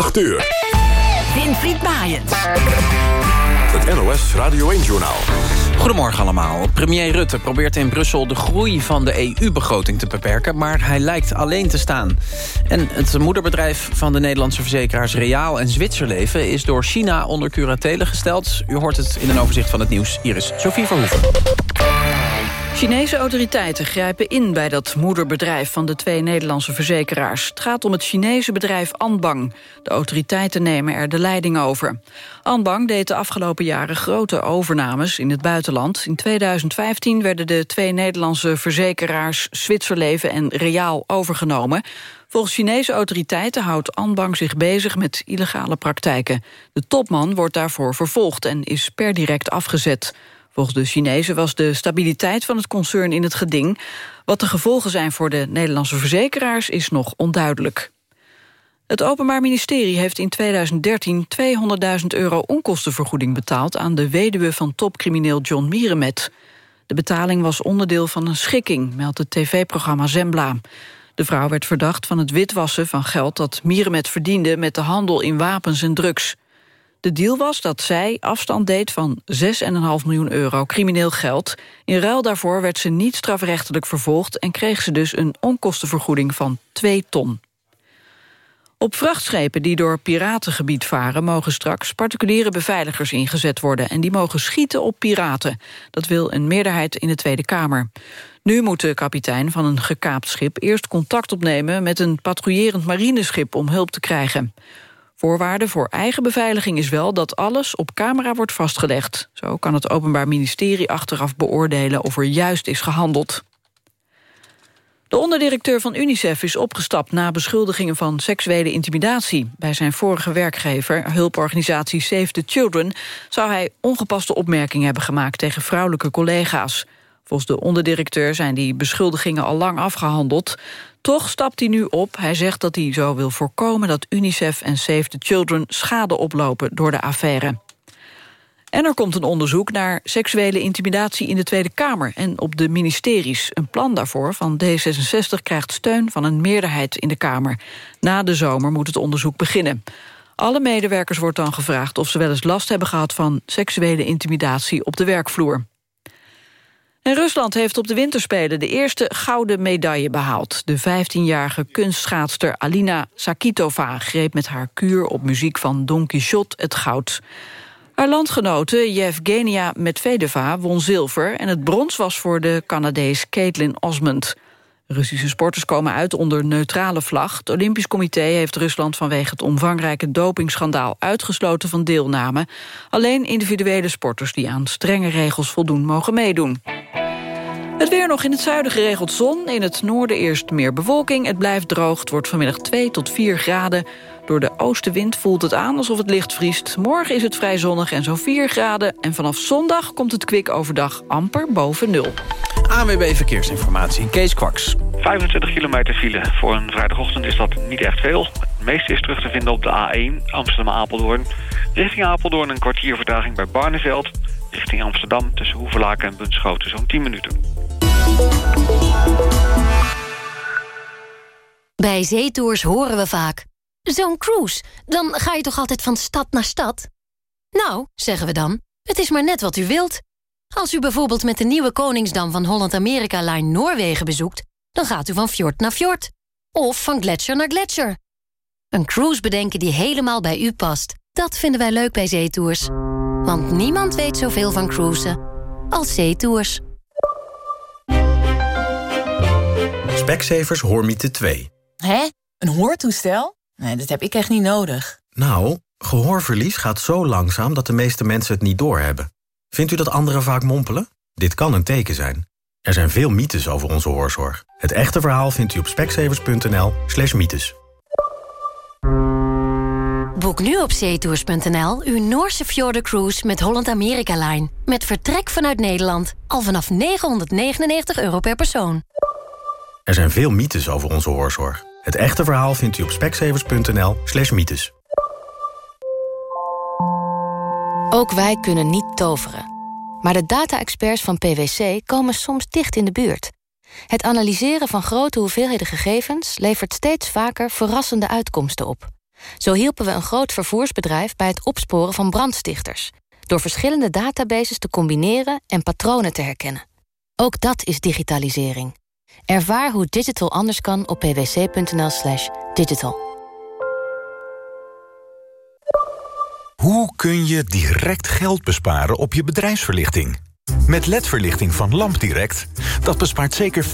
8 uur. Winfried Maaiens. Het NOS Radio 1-journaal. Goedemorgen allemaal. Premier Rutte probeert in Brussel de groei van de EU-begroting te beperken... maar hij lijkt alleen te staan. En het moederbedrijf van de Nederlandse verzekeraars Reaal en Zwitserleven... is door China onder curatele gesteld. U hoort het in een overzicht van het nieuws. Hier is Sophie Verhoeven. Chinese autoriteiten grijpen in bij dat moederbedrijf van de twee Nederlandse verzekeraars. Het gaat om het Chinese bedrijf Anbang. De autoriteiten nemen er de leiding over. Anbang deed de afgelopen jaren grote overnames in het buitenland. In 2015 werden de twee Nederlandse verzekeraars Zwitserleven en Reaal overgenomen. Volgens Chinese autoriteiten houdt Anbang zich bezig met illegale praktijken. De topman wordt daarvoor vervolgd en is per direct afgezet. Volgens de Chinezen was de stabiliteit van het concern in het geding. Wat de gevolgen zijn voor de Nederlandse verzekeraars is nog onduidelijk. Het Openbaar Ministerie heeft in 2013 200.000 euro onkostenvergoeding betaald aan de weduwe van topcrimineel John Mierenmet. De betaling was onderdeel van een schikking, meldt het tv-programma Zembla. De vrouw werd verdacht van het witwassen van geld dat Mierenmet verdiende met de handel in wapens en drugs. De deal was dat zij afstand deed van 6,5 miljoen euro crimineel geld. In ruil daarvoor werd ze niet strafrechtelijk vervolgd... en kreeg ze dus een onkostenvergoeding van 2 ton. Op vrachtschepen die door piratengebied varen... mogen straks particuliere beveiligers ingezet worden... en die mogen schieten op piraten. Dat wil een meerderheid in de Tweede Kamer. Nu moet de kapitein van een gekaapt schip eerst contact opnemen... met een patrouillerend marineschip om hulp te krijgen. Voorwaarde voor eigen beveiliging is wel dat alles op camera wordt vastgelegd. Zo kan het Openbaar Ministerie achteraf beoordelen of er juist is gehandeld. De onderdirecteur van UNICEF is opgestapt na beschuldigingen van seksuele intimidatie. Bij zijn vorige werkgever, hulporganisatie Save the Children... zou hij ongepaste opmerkingen hebben gemaakt tegen vrouwelijke collega's. Volgens de onderdirecteur zijn die beschuldigingen al lang afgehandeld. Toch stapt hij nu op. Hij zegt dat hij zo wil voorkomen dat UNICEF en Save the Children schade oplopen door de affaire. En er komt een onderzoek naar seksuele intimidatie in de Tweede Kamer en op de ministeries. Een plan daarvoor van D66 krijgt steun van een meerderheid in de Kamer. Na de zomer moet het onderzoek beginnen. Alle medewerkers wordt dan gevraagd of ze wel eens last hebben gehad van seksuele intimidatie op de werkvloer. En Rusland heeft op de winterspelen de eerste gouden medaille behaald. De 15-jarige kunstschaatster Alina Sakitova greep met haar kuur op muziek van Don Quixote het goud. Haar landgenote Yevgenia Medvedeva won zilver... en het brons was voor de Canadees Caitlin Osmond. Russische sporters komen uit onder neutrale vlag. Het Olympisch Comité heeft Rusland vanwege het omvangrijke dopingschandaal uitgesloten van deelname. Alleen individuele sporters die aan strenge regels voldoen mogen meedoen. Het weer nog in het zuiden geregeld zon. In het noorden eerst meer bewolking. Het blijft droog. Het wordt vanmiddag 2 tot 4 graden. Door de oostenwind voelt het aan alsof het licht vriest. Morgen is het vrij zonnig en zo'n 4 graden. En vanaf zondag komt het kwik overdag amper boven nul. AWB Verkeersinformatie, Kees Kwaks. 25 kilometer file. Voor een vrijdagochtend is dat niet echt veel. Het meeste is terug te vinden op de A1 Amsterdam-Apeldoorn. Richting Apeldoorn een kwartier vertraging bij Barneveld. Richting Amsterdam tussen Hoevelaken en Bunschoten zo'n 10 minuten. Bij zeetours horen we vaak... Zo'n cruise, dan ga je toch altijd van stad naar stad? Nou, zeggen we dan, het is maar net wat u wilt. Als u bijvoorbeeld met de nieuwe Koningsdam van Holland-Amerika-Line Noorwegen bezoekt... dan gaat u van fjord naar fjord. Of van gletsjer naar gletsjer. Een cruise bedenken die helemaal bij u past. Dat vinden wij leuk bij zeetours. Want niemand weet zoveel van cruisen als zeetours. Specsavers Hoormiete 2. Hé? Een hoortoestel? Nee, dat heb ik echt niet nodig. Nou, gehoorverlies gaat zo langzaam dat de meeste mensen het niet doorhebben. Vindt u dat anderen vaak mompelen? Dit kan een teken zijn. Er zijn veel mythes over onze hoorzorg. Het echte verhaal vindt u op speksevers.nl slash mythes. Boek nu op zeetours.nl uw Noorse Cruise met Holland America Line. Met vertrek vanuit Nederland. Al vanaf 999 euro per persoon. Er zijn veel mythes over onze hoorzorg. Het echte verhaal vindt u op speksevers.nl slash mythes. Ook wij kunnen niet toveren. Maar de data-experts van PwC komen soms dicht in de buurt. Het analyseren van grote hoeveelheden gegevens... levert steeds vaker verrassende uitkomsten op. Zo hielpen we een groot vervoersbedrijf bij het opsporen van brandstichters... door verschillende databases te combineren en patronen te herkennen. Ook dat is digitalisering. Ervaar hoe digital anders kan op pwc.nl slash digital. Hoe kun je direct geld besparen op je bedrijfsverlichting? Met LED-verlichting van LampDirect, dat bespaart zeker 50%.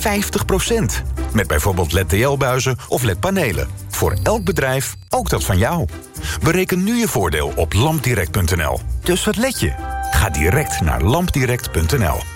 Met bijvoorbeeld LED-TL-buizen of LED-panelen. Voor elk bedrijf, ook dat van jou. Bereken nu je voordeel op lampdirect.nl. Dus wat let je? Ga direct naar lampdirect.nl.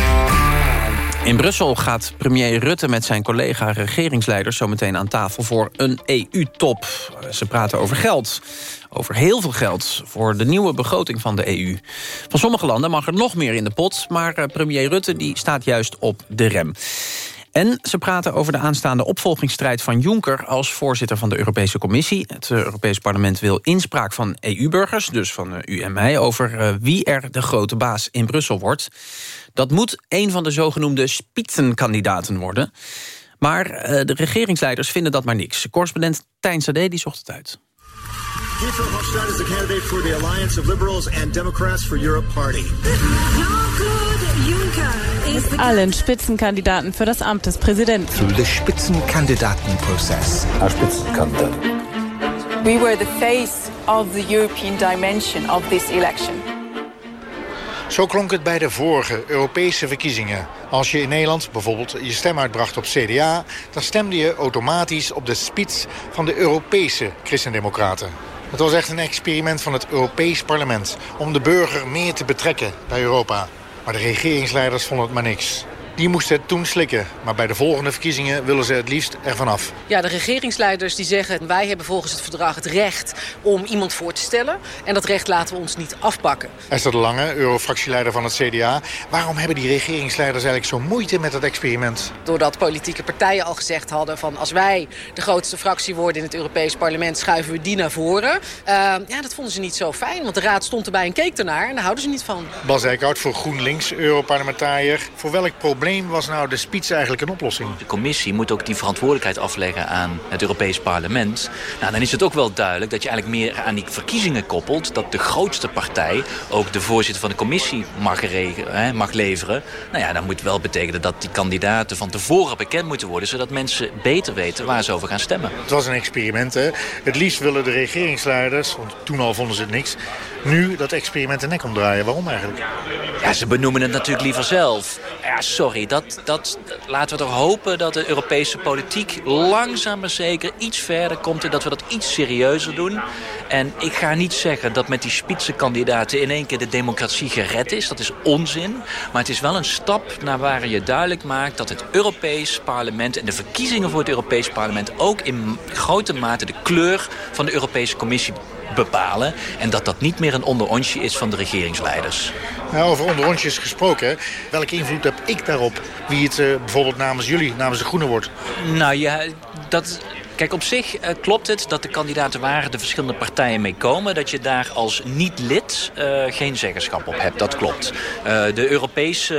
In Brussel gaat premier Rutte met zijn collega regeringsleiders... zometeen aan tafel voor een EU-top. Ze praten over geld. Over heel veel geld voor de nieuwe begroting van de EU. Van sommige landen mag er nog meer in de pot... maar eh, premier Rutte die staat juist op de rem. En ze praten over de aanstaande opvolgingsstrijd van Juncker... als voorzitter van de Europese Commissie. Het Europees Parlement wil inspraak van EU-burgers... dus van uh, u en mij, over uh, wie er de grote baas in Brussel wordt. Dat moet een van de zogenoemde spitsenkandidaten worden. Maar de regeringsleiders vinden dat maar niks. Correspondent Tijn Sade die zocht het uit. Guy Verhofstadt is the candidate for the Alliance of Liberals and Democrats for Europe Party. Mit allen Spitzenkandidaten für das Amt des Präsidenten. Through the Spitzenkandidatenprozess. Our Spitzenkandidat. We were the face of the European dimension of this election. Zo klonk het bij de vorige Europese verkiezingen. Als je in Nederland bijvoorbeeld je stem uitbracht op CDA... dan stemde je automatisch op de spits van de Europese Christendemocraten. Het was echt een experiment van het Europees Parlement... om de burger meer te betrekken bij Europa. Maar de regeringsleiders vonden het maar niks. Die moesten het toen slikken. Maar bij de volgende verkiezingen willen ze het liefst ervan af. Ja, de regeringsleiders die zeggen... wij hebben volgens het verdrag het recht om iemand voor te stellen. En dat recht laten we ons niet afpakken. Esther de Lange, eurofractieleider van het CDA. Waarom hebben die regeringsleiders eigenlijk zo moeite met dat experiment? Doordat politieke partijen al gezegd hadden van... als wij de grootste fractie worden in het Europees parlement... schuiven we die naar voren. Uh, ja, dat vonden ze niet zo fijn. Want de raad stond erbij en keek ernaar. En daar houden ze niet van. Bas Eickhout voor GroenLinks, Europarlementariër. Voor welk probleem was nou de spits eigenlijk een oplossing? De commissie moet ook die verantwoordelijkheid afleggen aan het Europees Parlement. Nou, dan is het ook wel duidelijk dat je eigenlijk meer aan die verkiezingen koppelt... dat de grootste partij ook de voorzitter van de commissie mag, hè, mag leveren. Nou ja, dat moet wel betekenen dat die kandidaten van tevoren bekend moeten worden... zodat mensen beter weten waar ze over gaan stemmen. Het was een experiment, hè? Het liefst willen de regeringsleiders, want toen al vonden ze het niks... nu dat experiment de nek omdraaien. Waarom eigenlijk? Ja, ze benoemen het natuurlijk liever zelf. Ja, sorry, dat, dat, laten we toch hopen dat de Europese politiek langzaam maar zeker iets verder komt... en dat we dat iets serieuzer doen. En ik ga niet zeggen dat met die spitsenkandidaten in één keer de democratie gered is. Dat is onzin. Maar het is wel een stap naar waar je duidelijk maakt dat het Europees parlement... en de verkiezingen voor het Europees parlement ook in grote mate de kleur van de Europese Commissie bepalen. En dat dat niet meer een onderontje is van de regeringsleiders. Nou, over onderontjes gesproken, welke invloed heb ik daarop? Wie het uh, bijvoorbeeld namens jullie, namens de Groenen wordt? Nou ja, dat... Kijk, op zich uh, klopt het dat de kandidaten waar de verschillende partijen mee komen... dat je daar als niet-lid uh, geen zeggenschap op hebt. Dat klopt. de Europese,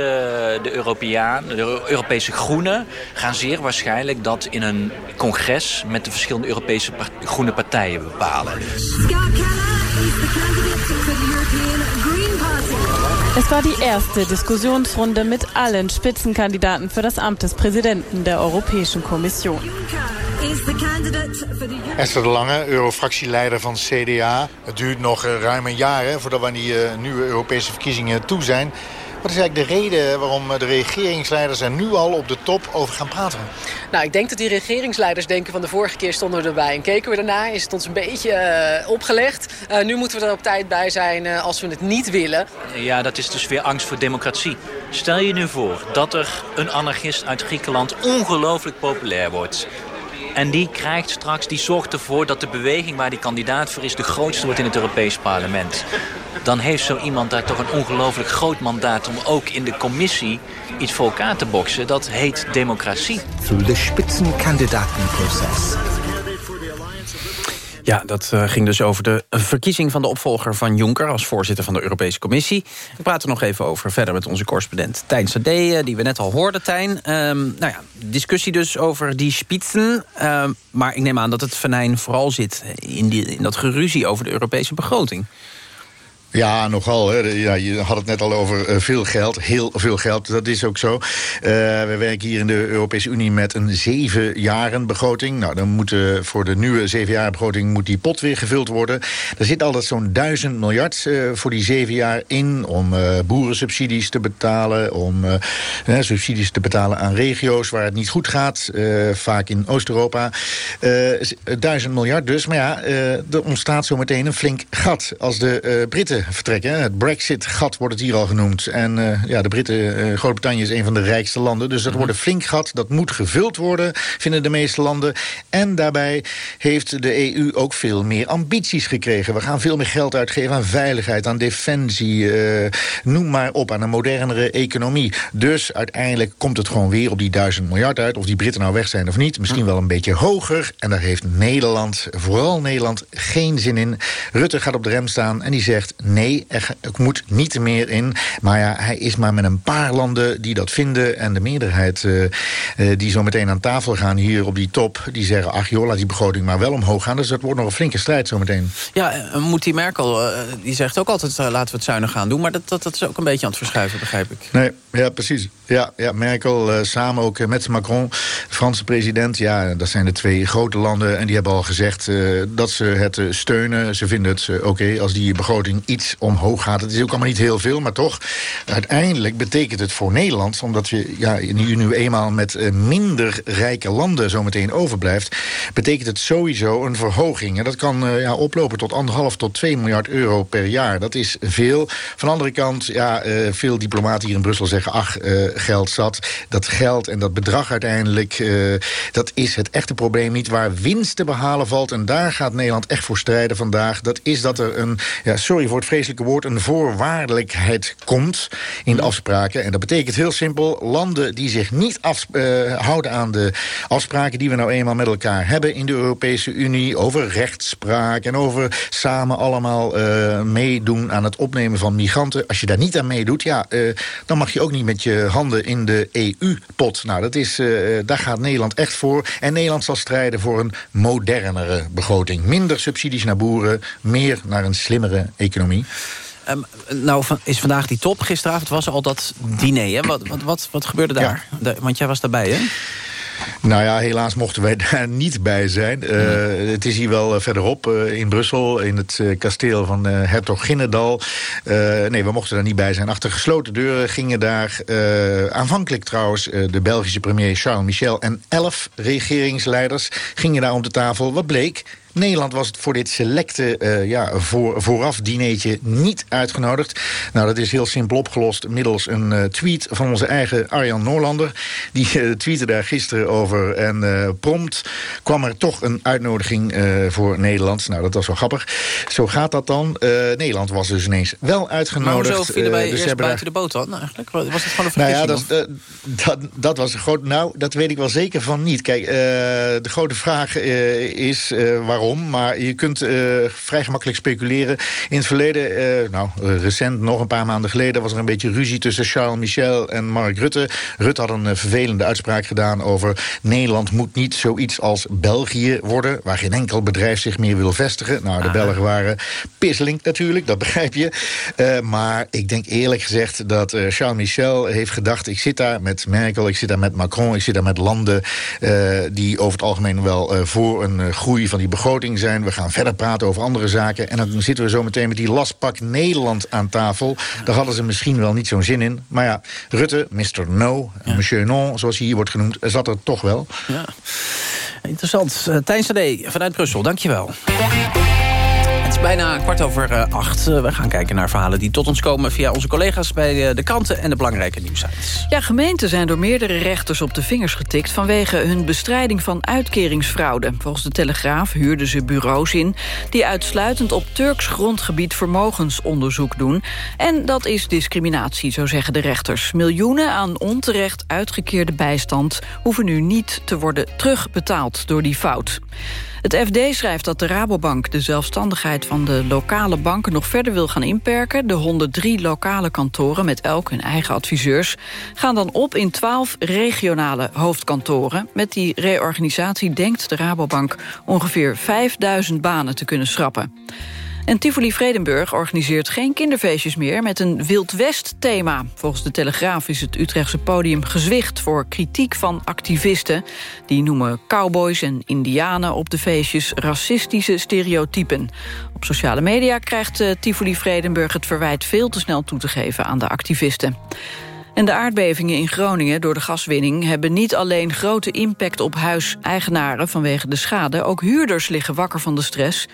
de, Europeaan, de Europese Groenen gaan zeer waarschijnlijk dat in een congres... met de verschillende Europese groene partijen bepalen. Es war die erste Diskussionsrunde mit allen Spitzenkandidaten für das Amt des Präsidenten der Europäischen Kommission. Esther de Lange, eurofractieleider van CDA. Het duurt nog ruim een jaar hè, voordat we aan die uh, nieuwe Europese verkiezingen toe zijn. Wat is eigenlijk de reden waarom de regeringsleiders er nu al op de top over gaan praten? Nou, ik denk dat die regeringsleiders denken van de vorige keer stonden we erbij en keken we ernaar. Is het ons een beetje uh, opgelegd. Uh, nu moeten we er op tijd bij zijn uh, als we het niet willen. Ja, dat is dus weer angst voor democratie. Stel je nu voor dat er een anarchist uit Griekenland ongelooflijk populair wordt. En die krijgt straks, die zorgt ervoor dat de beweging waar die kandidaat voor is... de grootste wordt in het Europees parlement. dan heeft zo iemand daar toch een ongelooflijk groot mandaat... om ook in de commissie iets voor elkaar te boksen. Dat heet democratie. Through the Spitzenkandidatenprozess. Ja, dat uh, ging dus over de verkiezing van de opvolger van Juncker... als voorzitter van de Europese Commissie. We praten nog even over verder met onze correspondent Tijn Sade... die we net al hoorden, Tijn. Um, nou ja, discussie dus over die spitsen. Um, maar ik neem aan dat het venijn vooral zit in, die, in dat geruzie... over de Europese begroting. Ja, nogal. Hè. Ja, je had het net al over uh, veel geld. Heel veel geld, dat is ook zo. Uh, we werken hier in de Europese Unie met een zeven jaren begroting. Nou, dan moet voor de nieuwe zeven jaren begroting moet die pot weer gevuld worden. Er zit altijd zo'n duizend miljard voor die zeven jaar in... om boerensubsidies te betalen, om subsidies te betalen aan regio's... waar het niet goed gaat, vaak in Oost-Europa. duizend miljard dus, maar ja, er ontstaat zo meteen een flink gat... als de Britten vertrekken. Het Brexit-gat wordt het hier al genoemd. En uh, ja, de Britten, uh, Groot-Brittannië is een van de rijkste landen. Dus dat mhm. wordt een flink gat. Dat moet gevuld worden, vinden de meeste landen. En daarbij heeft de EU ook veel meer ambities gekregen. We gaan veel meer geld uitgeven aan veiligheid, aan defensie. Uh, noem maar op, aan een modernere economie. Dus uiteindelijk komt het gewoon weer op die duizend miljard uit. Of die Britten nou weg zijn of niet. Misschien mhm. wel een beetje hoger. En daar heeft Nederland, vooral Nederland, geen zin in. Rutte gaat op de rem staan en die zegt nee, er, moet niet meer in. Maar ja, hij is maar met een paar landen die dat vinden. En de meerderheid uh, uh, die zo meteen aan tafel gaan hier op die top... die zeggen, ach joh, laat die begroting maar wel omhoog gaan. Dus dat wordt nog een flinke strijd zo meteen. Ja, eh, moet die Merkel, die zegt ook altijd, laten we het zuinig gaan doen. Maar dat, dat, dat is ook een beetje aan het verschuiven, begrijp ik. Nee, ja, precies. Ja, ja Merkel samen ook met Macron, de Franse president. Ja, dat zijn de twee grote landen. En die hebben al gezegd dat ze het steunen. Ze vinden het oké als die begroting iets omhoog gaat. Het is ook allemaal niet heel veel, maar toch... uiteindelijk betekent het voor Nederland... omdat je ja, nu, nu eenmaal met uh, minder rijke landen zometeen overblijft... betekent het sowieso een verhoging. En dat kan uh, ja, oplopen tot anderhalf tot 2 miljard euro per jaar. Dat is veel. Van de andere kant, ja, uh, veel diplomaten hier in Brussel zeggen... ach, geld zat. Dat geld en dat bedrag uiteindelijk... dat is het echte probleem niet. Waar winst te behalen valt, en daar gaat Nederland echt voor strijden vandaag... dat is dat er een, ja, sorry voor het vreselijke woord... een voorwaardelijkheid komt in de afspraken. En dat betekent heel simpel... landen die zich niet af, uh, houden aan de afspraken... die we nou eenmaal met elkaar hebben in de Europese Unie... over rechtspraak en over samen allemaal uh, meedoen aan het opnemen van migranten. Als je daar niet aan meedoet, ja, uh, dan mag je ook niet met je handen in de EU-pot. Nou, dat is, daar gaat Nederland echt voor. En Nederland zal strijden voor een modernere begroting. Minder subsidies naar boeren, meer naar een slimmere economie. Um, nou, is vandaag die top. Gisteravond was al dat diner. Hè? Wat, wat, wat, wat gebeurde daar? Ja. De, want jij was daarbij, hè? Nou ja, helaas mochten wij daar niet bij zijn. Uh, het is hier wel verderop uh, in Brussel, in het uh, kasteel van Hertog Ginnendal. nee, we mochten daar niet bij zijn. Achter gesloten deuren gingen daar aanvankelijk trouwens... de Belgische premier Charles Michel en elf regeringsleiders... gingen daar om de tafel. Wat bleek? Nederland was voor dit selecte uh, ja, voor, vooraf dineetje niet uitgenodigd. Nou, dat is heel simpel opgelost middels een uh, tweet van onze eigen Arjan Noorlander. Die uh, tweette daar gisteren over. En prompt kwam er toch een uitnodiging voor Nederland. Nou, dat was wel grappig. Zo gaat dat dan. Nederland was dus ineens wel uitgenodigd. Maar hoezo vielen wij dus eerst buiten de boot dan eigenlijk? Was het gewoon een vergissing? Nou ja, dat, dat, dat, was een groot... Nou, dat weet ik wel zeker van niet. Kijk, de grote vraag is waarom maar je kunt uh, vrij gemakkelijk speculeren. In het verleden, uh, nou, recent, nog een paar maanden geleden... was er een beetje ruzie tussen Charles Michel en Mark Rutte. Rutte had een uh, vervelende uitspraak gedaan over... Nederland moet niet zoiets als België worden... waar geen enkel bedrijf zich meer wil vestigen. Nou, de ah. Belgen waren pisselink natuurlijk, dat begrijp je. maar ik denk eerlijk gezegd dat Charles Michel heeft gedacht... ik zit daar met Merkel, ik zit daar met Macron... ik zit daar met landen die over het algemeen wel voor een groei van die begroting zijn. We gaan verder praten over andere zaken. En dan zitten we zo meteen met die lastpak Nederland aan tafel. Daar hadden ze misschien wel niet zo'n zin in. Maar ja, Rutte, Mr. No, ja. Monsieur Non, zoals hij hier wordt genoemd... zat er toch wel. Ja. Interessant. Uh, Tijn Sade vanuit Brussel, dankjewel. Bijna kwart over uh, acht. Uh, we gaan kijken naar verhalen die tot ons komen... via onze collega's bij uh, de kranten en de belangrijke nieuwsites. Ja, gemeenten zijn door meerdere rechters op de vingers getikt... vanwege hun bestrijding van uitkeringsfraude. Volgens de Telegraaf huurden ze bureaus in... die uitsluitend op Turks grondgebied vermogensonderzoek doen. En dat is discriminatie, zo zeggen de rechters. Miljoenen aan onterecht uitgekeerde bijstand... hoeven nu niet te worden terugbetaald door die fout. Het FD schrijft dat de Rabobank de zelfstandigheid van de lokale banken nog verder wil gaan inperken. De 103 lokale kantoren met elk hun eigen adviseurs gaan dan op in 12 regionale hoofdkantoren. Met die reorganisatie denkt de Rabobank ongeveer 5000 banen te kunnen schrappen. En Tivoli Vredenburg organiseert geen kinderfeestjes meer... met een Wild West-thema. Volgens de Telegraaf is het Utrechtse podium gezwicht... voor kritiek van activisten. Die noemen cowboys en indianen op de feestjes... racistische stereotypen. Op sociale media krijgt uh, Tivoli Vredenburg het verwijt... veel te snel toe te geven aan de activisten. En de aardbevingen in Groningen door de gaswinning... hebben niet alleen grote impact op huiseigenaren vanwege de schade... ook huurders liggen wakker van de stress...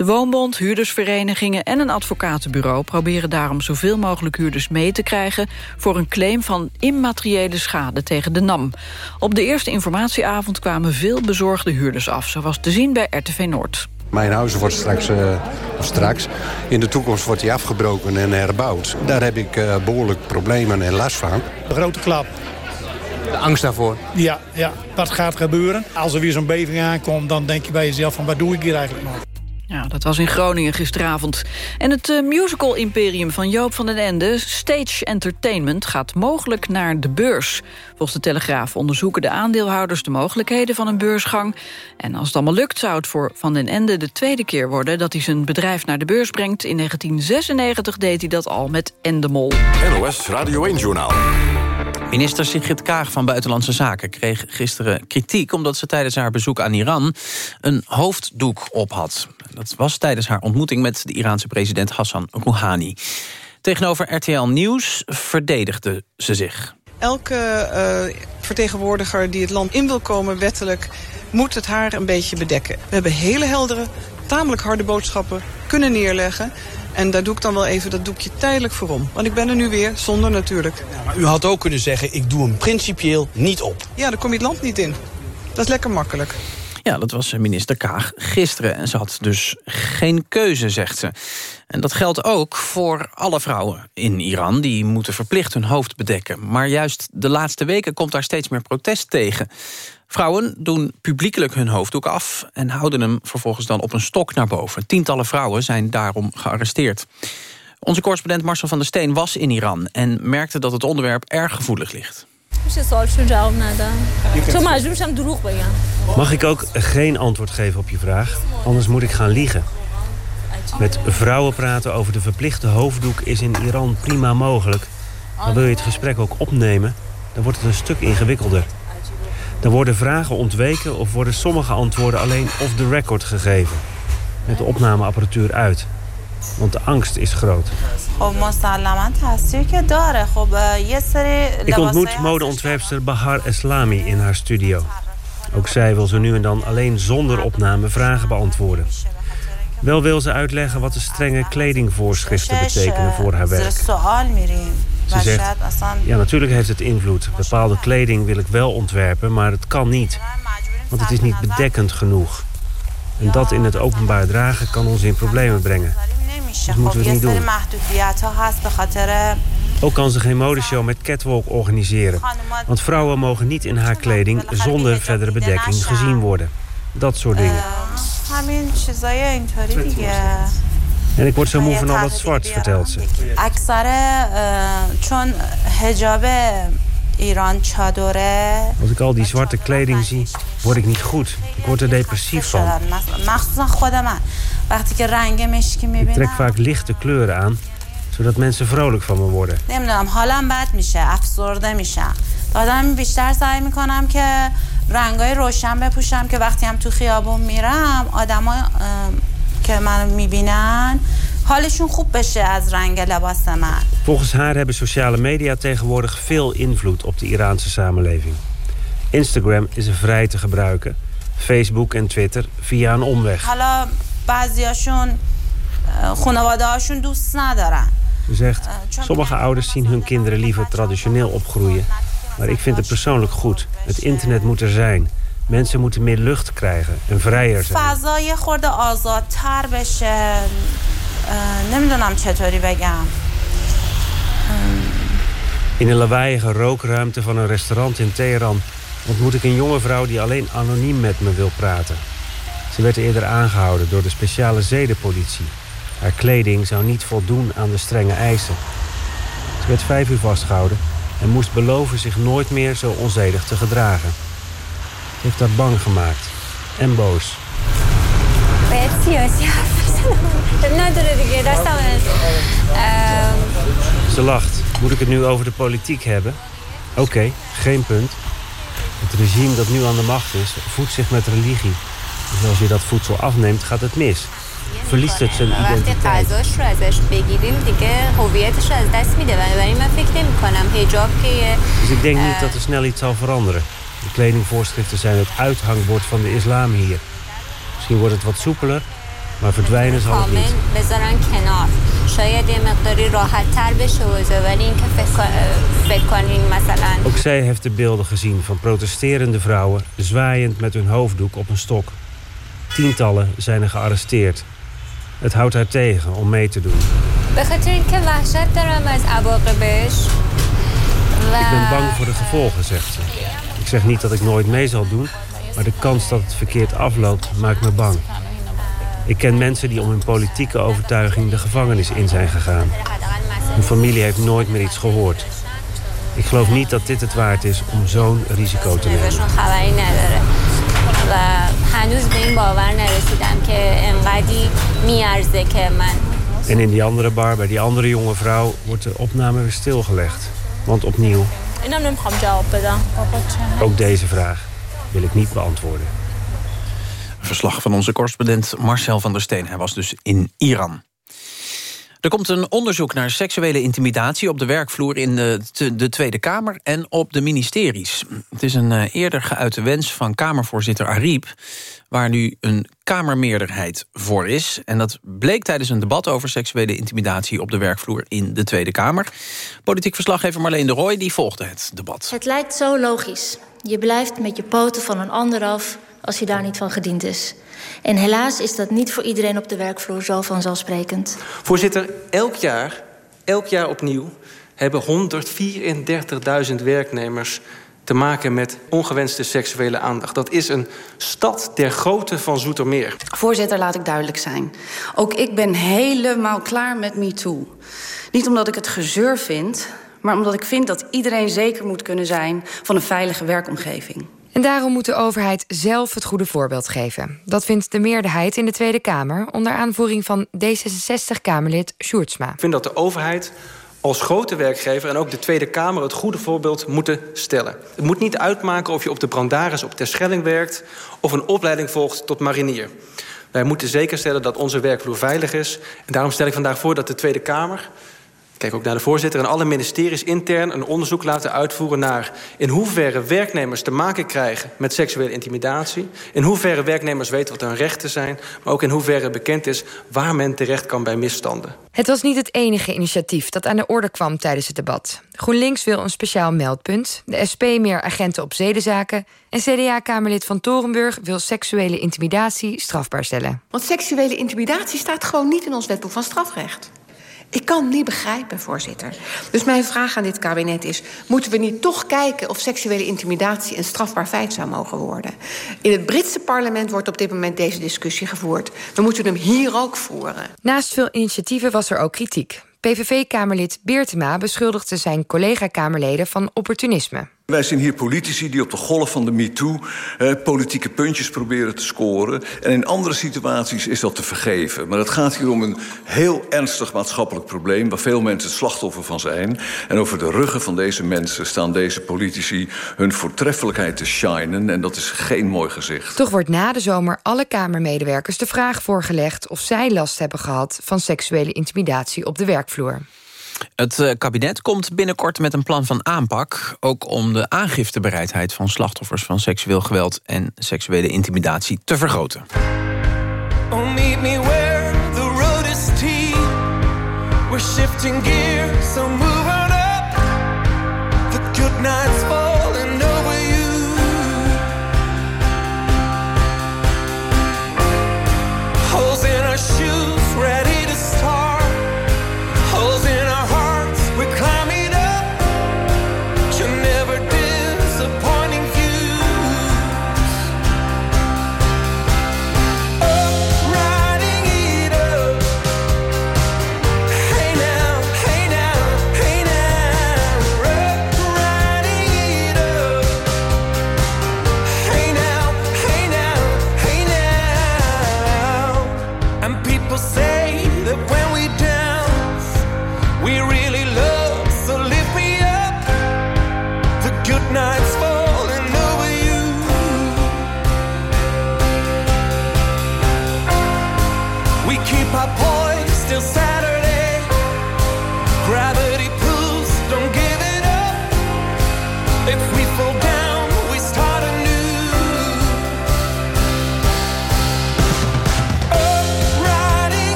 De Woonbond, huurdersverenigingen en een advocatenbureau... proberen daarom zoveel mogelijk huurders mee te krijgen... voor een claim van immateriële schade tegen de NAM. Op de eerste informatieavond kwamen veel bezorgde huurders af... zoals te zien bij RTV Noord. Mijn huis wordt straks, uh, straks, in de toekomst wordt hij afgebroken en herbouwd. Daar heb ik uh, behoorlijk problemen en last van. Een grote klap. De angst daarvoor? Ja, ja, wat gaat gebeuren? Als er weer zo'n beving aankomt, dan denk je bij jezelf van wat doe ik hier eigenlijk nog? Ja, dat was in Groningen gisteravond. En het uh, musical-imperium van Joop van den Ende, Stage Entertainment, gaat mogelijk naar de beurs. Volgens de Telegraaf onderzoeken de aandeelhouders de mogelijkheden van een beursgang. En als het allemaal lukt, zou het voor Van den Ende de tweede keer worden... dat hij zijn bedrijf naar de beurs brengt. In 1996 deed hij dat al met Endemol. NOS Radio 1-journaal. Minister Sigrid Kaag van Buitenlandse Zaken kreeg gisteren kritiek... omdat ze tijdens haar bezoek aan Iran een hoofddoek op had. Dat was tijdens haar ontmoeting met de Iraanse president Hassan Rouhani. Tegenover RTL Nieuws verdedigde ze zich. Elke uh, vertegenwoordiger die het land in wil komen wettelijk... moet het haar een beetje bedekken. We hebben hele heldere, tamelijk harde boodschappen kunnen neerleggen... En daar doe ik dan wel even dat doekje tijdelijk voor om. Want ik ben er nu weer, zonder natuurlijk. Ja, maar u had ook kunnen zeggen, ik doe hem principieel niet op. Ja, daar kom je het land niet in. Dat is lekker makkelijk. Ja, dat was minister Kaag gisteren. En ze had dus geen keuze, zegt ze. En dat geldt ook voor alle vrouwen in Iran. Die moeten verplicht hun hoofd bedekken. Maar juist de laatste weken komt daar steeds meer protest tegen. Vrouwen doen publiekelijk hun hoofddoek af... en houden hem vervolgens dan op een stok naar boven. Tientallen vrouwen zijn daarom gearresteerd. Onze correspondent Marcel van der Steen was in Iran... en merkte dat het onderwerp erg gevoelig ligt. Mag ik ook geen antwoord geven op je vraag? Anders moet ik gaan liegen. Met vrouwen praten over de verplichte hoofddoek is in Iran prima mogelijk. Maar wil je het gesprek ook opnemen, dan wordt het een stuk ingewikkelder. Dan worden vragen ontweken of worden sommige antwoorden alleen off the record gegeven. Met de opnameapparatuur uit. Want de angst is groot. Ik ontmoet modeontwerpster Bahar Eslami in haar studio. Ook zij wil zo nu en dan alleen zonder opname vragen beantwoorden. Wel wil ze uitleggen wat de strenge kledingvoorschriften betekenen voor haar werk. Ze zegt, ja natuurlijk heeft het invloed. Bepaalde kleding wil ik wel ontwerpen, maar het kan niet. Want het is niet bedekkend genoeg. En dat in het openbaar dragen kan ons in problemen brengen. Dat moeten we niet doen. Ook kan ze geen modeshow met catwalk organiseren. Want vrouwen mogen niet in haar kleding zonder verdere bedekking gezien worden. Dat soort dingen. En ik word zo moe van al dat zwart, vertelt ze. Als ik al die zwarte kleding zie, word ik niet goed. Ik word er depressief van. Ik trek vaak lichte kleuren aan, zodat mensen vrolijk van me worden. آدم بیشتر سعی میکنم که رنگای روشن بپوشم که وقتی هم تو خیابون میرم آدما که منو میبینن حالشون خوب بشه از رنگ لباس من. Volgens haar hebben sociale media tegenwoordig veel invloed op de Iraanse samenleving. Instagram is vrij te gebruiken. Facebook en Twitter via een omweg. حالا بعضیاشون خانواده هاشون دوست ندارن Ze zegt, sommige ouders zien hun kinderen liever traditioneel opgroeien. maar ik vind het persoonlijk goed. Het internet moet er zijn. Mensen moeten meer lucht krijgen en vrijer zijn. In een lawaaiige rookruimte van een restaurant in Teheran ontmoet ik een jonge vrouw die alleen anoniem met me wil praten. Ze werd eerder aangehouden door de speciale zedenpolitie. Haar kleding zou niet voldoen aan de strenge eisen. Ze werd vijf uur vastgehouden en moest beloven zich nooit meer zo onzedig te gedragen. Het heeft haar bang gemaakt en boos. Ze lacht. Moet ik het nu over de politiek hebben? Oké, geen punt. Het regime dat nu aan de macht is, voedt zich met religie. Dus als je dat voedsel afneemt, gaat het mis verliest het zijn identiteit. Dus ik denk niet dat er snel iets zal veranderen. De kledingvoorschriften zijn het uithangbord van de islam hier. Misschien wordt het wat soepeler, maar verdwijnen zal het niet. Ook zij heeft de beelden gezien van protesterende vrouwen zwaaiend met hun hoofddoek op een stok. Tientallen zijn er gearresteerd. Het houdt haar tegen om mee te doen. Ik ben bang voor de gevolgen, zegt ze. Ik zeg niet dat ik nooit mee zal doen, maar de kans dat het verkeerd afloopt maakt me bang. Ik ken mensen die om hun politieke overtuiging de gevangenis in zijn gegaan. Hun familie heeft nooit meer iets gehoord. Ik geloof niet dat dit het waard is om zo'n risico te nemen. ازشون خبری نداره و هنوز به این باور نرسیدم که انقدی میارزه که من En in die andere bar, bij die andere jonge vrouw, wordt de opname weer stilgelegd. Want opnieuw, اینم نمیخوام جواب بدم بابا چه ook deze vraag wil ik niet beantwoorden. Een verslag van onze correspondent Marcel van der Steen. Hij was dus in Iran. Er komt een onderzoek naar seksuele intimidatie op de werkvloer in de, de Tweede Kamer en op de ministeries. Het is een eh, eerder geuite wens van Kamervoorzitter Ariep, waar nu een Kamermeerderheid voor is. En dat bleek tijdens een debat over seksuele intimidatie op de werkvloer in de Tweede Kamer. Politiek verslaggever Marleen de Rooij die volgde het debat. Het lijkt zo logisch. Je blijft met je poten van een ander af als je daar niet van gediend is. En helaas is dat niet voor iedereen op de werkvloer zo vanzelfsprekend. Voorzitter, elk jaar, elk jaar opnieuw hebben 134.000 werknemers te maken met ongewenste seksuele aandacht. Dat is een stad ter grootte van Zoetermeer. Voorzitter, laat ik duidelijk zijn. Ook ik ben helemaal klaar met MeToo. Niet omdat ik het gezeur vind, maar omdat ik vind dat iedereen zeker moet kunnen zijn van een veilige werkomgeving. En daarom moet de overheid zelf het goede voorbeeld geven. Dat vindt de meerderheid in de Tweede Kamer... onder aanvoering van D66-Kamerlid Sjoerdsma. Ik vind dat de overheid als grote werkgever en ook de Tweede Kamer het goede voorbeeld moeten stellen. Het moet niet uitmaken of je op de Brandaris op Terschelling werkt of een opleiding volgt tot marinier. Wij moeten zeker stellen dat onze werkvloer veilig is. En daarom stel ik vandaag voor dat de Tweede Kamer kijk ook naar de voorzitter en alle ministeries intern een onderzoek laten uitvoeren naar in hoeverre werknemers te maken krijgen met seksuele intimidatie, in hoeverre werknemers weten wat hun rechten zijn, maar ook in hoeverre bekend is waar men terecht kan bij misstanden. Het was niet het enige initiatief dat aan de orde kwam tijdens het debat. GroenLinks wil een speciaal meldpunt, de SP meer agenten op zedenzaken... en CDA-Kamerlid van Torenburg wil seksuele intimidatie strafbaar stellen. Want seksuele intimidatie staat gewoon niet in ons wetboek van strafrecht. Ik kan niet begrijpen, voorzitter. Dus mijn vraag aan dit kabinet is... moeten we niet toch kijken of seksuele intimidatie... een strafbaar feit zou mogen worden? In het Britse parlement wordt op dit moment deze discussie gevoerd. We moeten hem hier ook voeren. Naast veel initiatieven was er ook kritiek. PVV-Kamerlid Beertema beschuldigde zijn collega-Kamerleden van opportunisme. Wij zijn hier politici die op de golf van de MeToo eh, politieke puntjes proberen te scoren. En in andere situaties is dat te vergeven. Maar het gaat hier om een heel ernstig maatschappelijk probleem... waar veel mensen het slachtoffer van zijn. En over de ruggen van deze mensen staan deze politici hun voortreffelijkheid te shinen. En dat is geen mooi gezicht. Toch wordt na de zomer alle Kamermedewerkers de vraag voorgelegd... of zij last hebben gehad van seksuele intimidatie op de werkvloer. Het eh, kabinet komt binnenkort met een plan van aanpak... ook om de aangiftebereidheid van slachtoffers van seksueel geweld... en seksuele intimidatie te vergroten.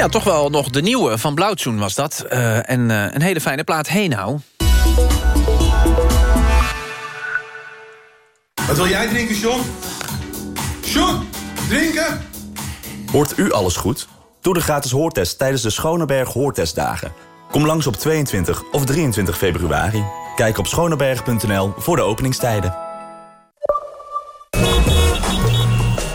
Ja, toch wel nog de nieuwe van Blauwtsoen was dat. Eh, en eh, een hele fijne plaat. Hey nou. Wat wil jij drinken, John? John, drinken? Hoort u alles goed? Doe de gratis hoortest tijdens de Schoneberg Hoortestdagen. Kom langs op 22 of 23 februari. Kijk op schoneberg.nl voor de openingstijden.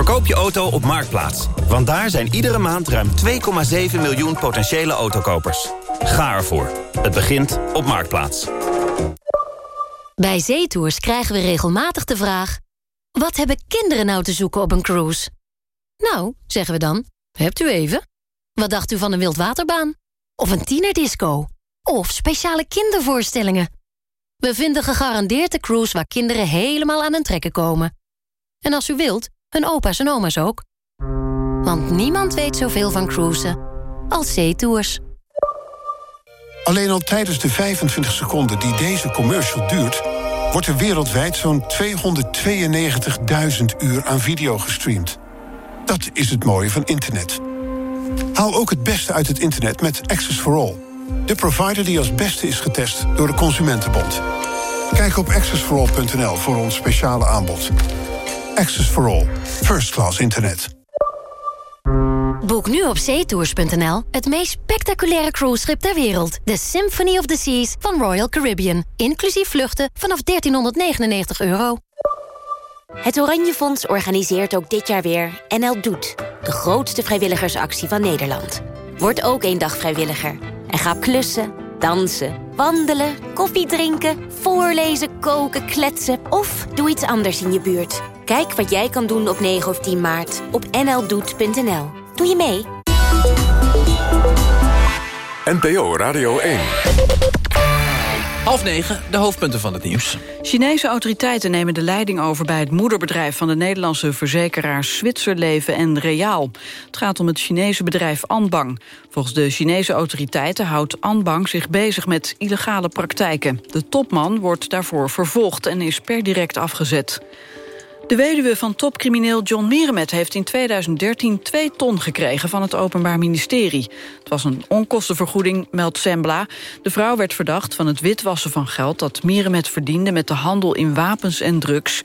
Verkoop je auto op Marktplaats. Want daar zijn iedere maand ruim 2,7 miljoen potentiële autokopers. Ga ervoor. Het begint op Marktplaats. Bij zeetours krijgen we regelmatig de vraag... wat hebben kinderen nou te zoeken op een cruise? Nou, zeggen we dan, hebt u even? Wat dacht u van een wildwaterbaan? Of een tienerdisco? Of speciale kindervoorstellingen? We vinden gegarandeerd de cruise waar kinderen helemaal aan hun trekken komen. En als u wilt, hun opa's en oma's ook. Want niemand weet zoveel van cruisen als zeetours. Alleen al tijdens de 25 seconden die deze commercial duurt... wordt er wereldwijd zo'n 292.000 uur aan video gestreamd. Dat is het mooie van internet. Haal ook het beste uit het internet met Access for All. De provider die als beste is getest door de Consumentenbond. Kijk op accessforall.nl voor ons speciale aanbod. Access for All. First class internet. Boek nu op zeetours.nl het meest spectaculaire cruiseschip ter wereld. De Symphony of the Seas van Royal Caribbean. Inclusief vluchten vanaf 1399 euro. Het Oranje Fonds organiseert ook dit jaar weer NL Doet. De grootste vrijwilligersactie van Nederland. Word ook één dag vrijwilliger. En ga klussen, dansen, wandelen, koffie drinken... voorlezen, koken, kletsen of doe iets anders in je buurt. Kijk wat jij kan doen op 9 of 10 maart op nldoet.nl. Doe je mee? NPO Radio 1. Half negen, de hoofdpunten van het nieuws. Chinese autoriteiten nemen de leiding over bij het moederbedrijf van de Nederlandse verzekeraars Zwitserleven en Reaal. Het gaat om het Chinese bedrijf Anbang. Volgens de Chinese autoriteiten houdt Anbang zich bezig met illegale praktijken. De topman wordt daarvoor vervolgd en is per direct afgezet. De weduwe van topcrimineel John Mierenmet heeft in 2013 twee ton gekregen van het Openbaar Ministerie. Het was een onkostenvergoeding, meldt Sembla. De vrouw werd verdacht van het witwassen van geld dat Mierenmet verdiende met de handel in wapens en drugs.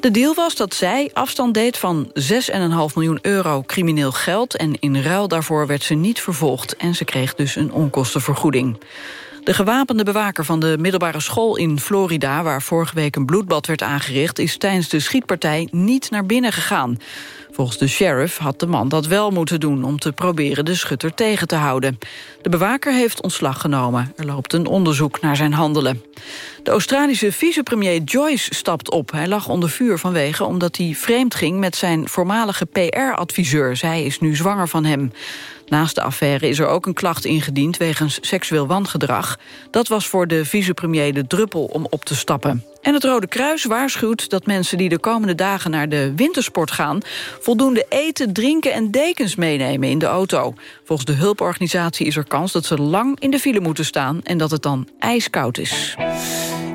De deal was dat zij afstand deed van 6,5 miljoen euro crimineel geld... en in ruil daarvoor werd ze niet vervolgd en ze kreeg dus een onkostenvergoeding. De gewapende bewaker van de middelbare school in Florida... waar vorige week een bloedbad werd aangericht... is tijdens de schietpartij niet naar binnen gegaan. Volgens de sheriff had de man dat wel moeten doen... om te proberen de schutter tegen te houden. De bewaker heeft ontslag genomen. Er loopt een onderzoek naar zijn handelen. De Australische vicepremier Joyce stapt op. Hij lag onder vuur vanwege omdat hij vreemd ging... met zijn voormalige PR-adviseur. Zij is nu zwanger van hem. Naast de affaire is er ook een klacht ingediend wegens seksueel wangedrag. Dat was voor de vicepremier de druppel om op te stappen. En het Rode Kruis waarschuwt dat mensen die de komende dagen naar de wintersport gaan... voldoende eten, drinken en dekens meenemen in de auto. Volgens de hulporganisatie is er kans dat ze lang in de file moeten staan... en dat het dan ijskoud is.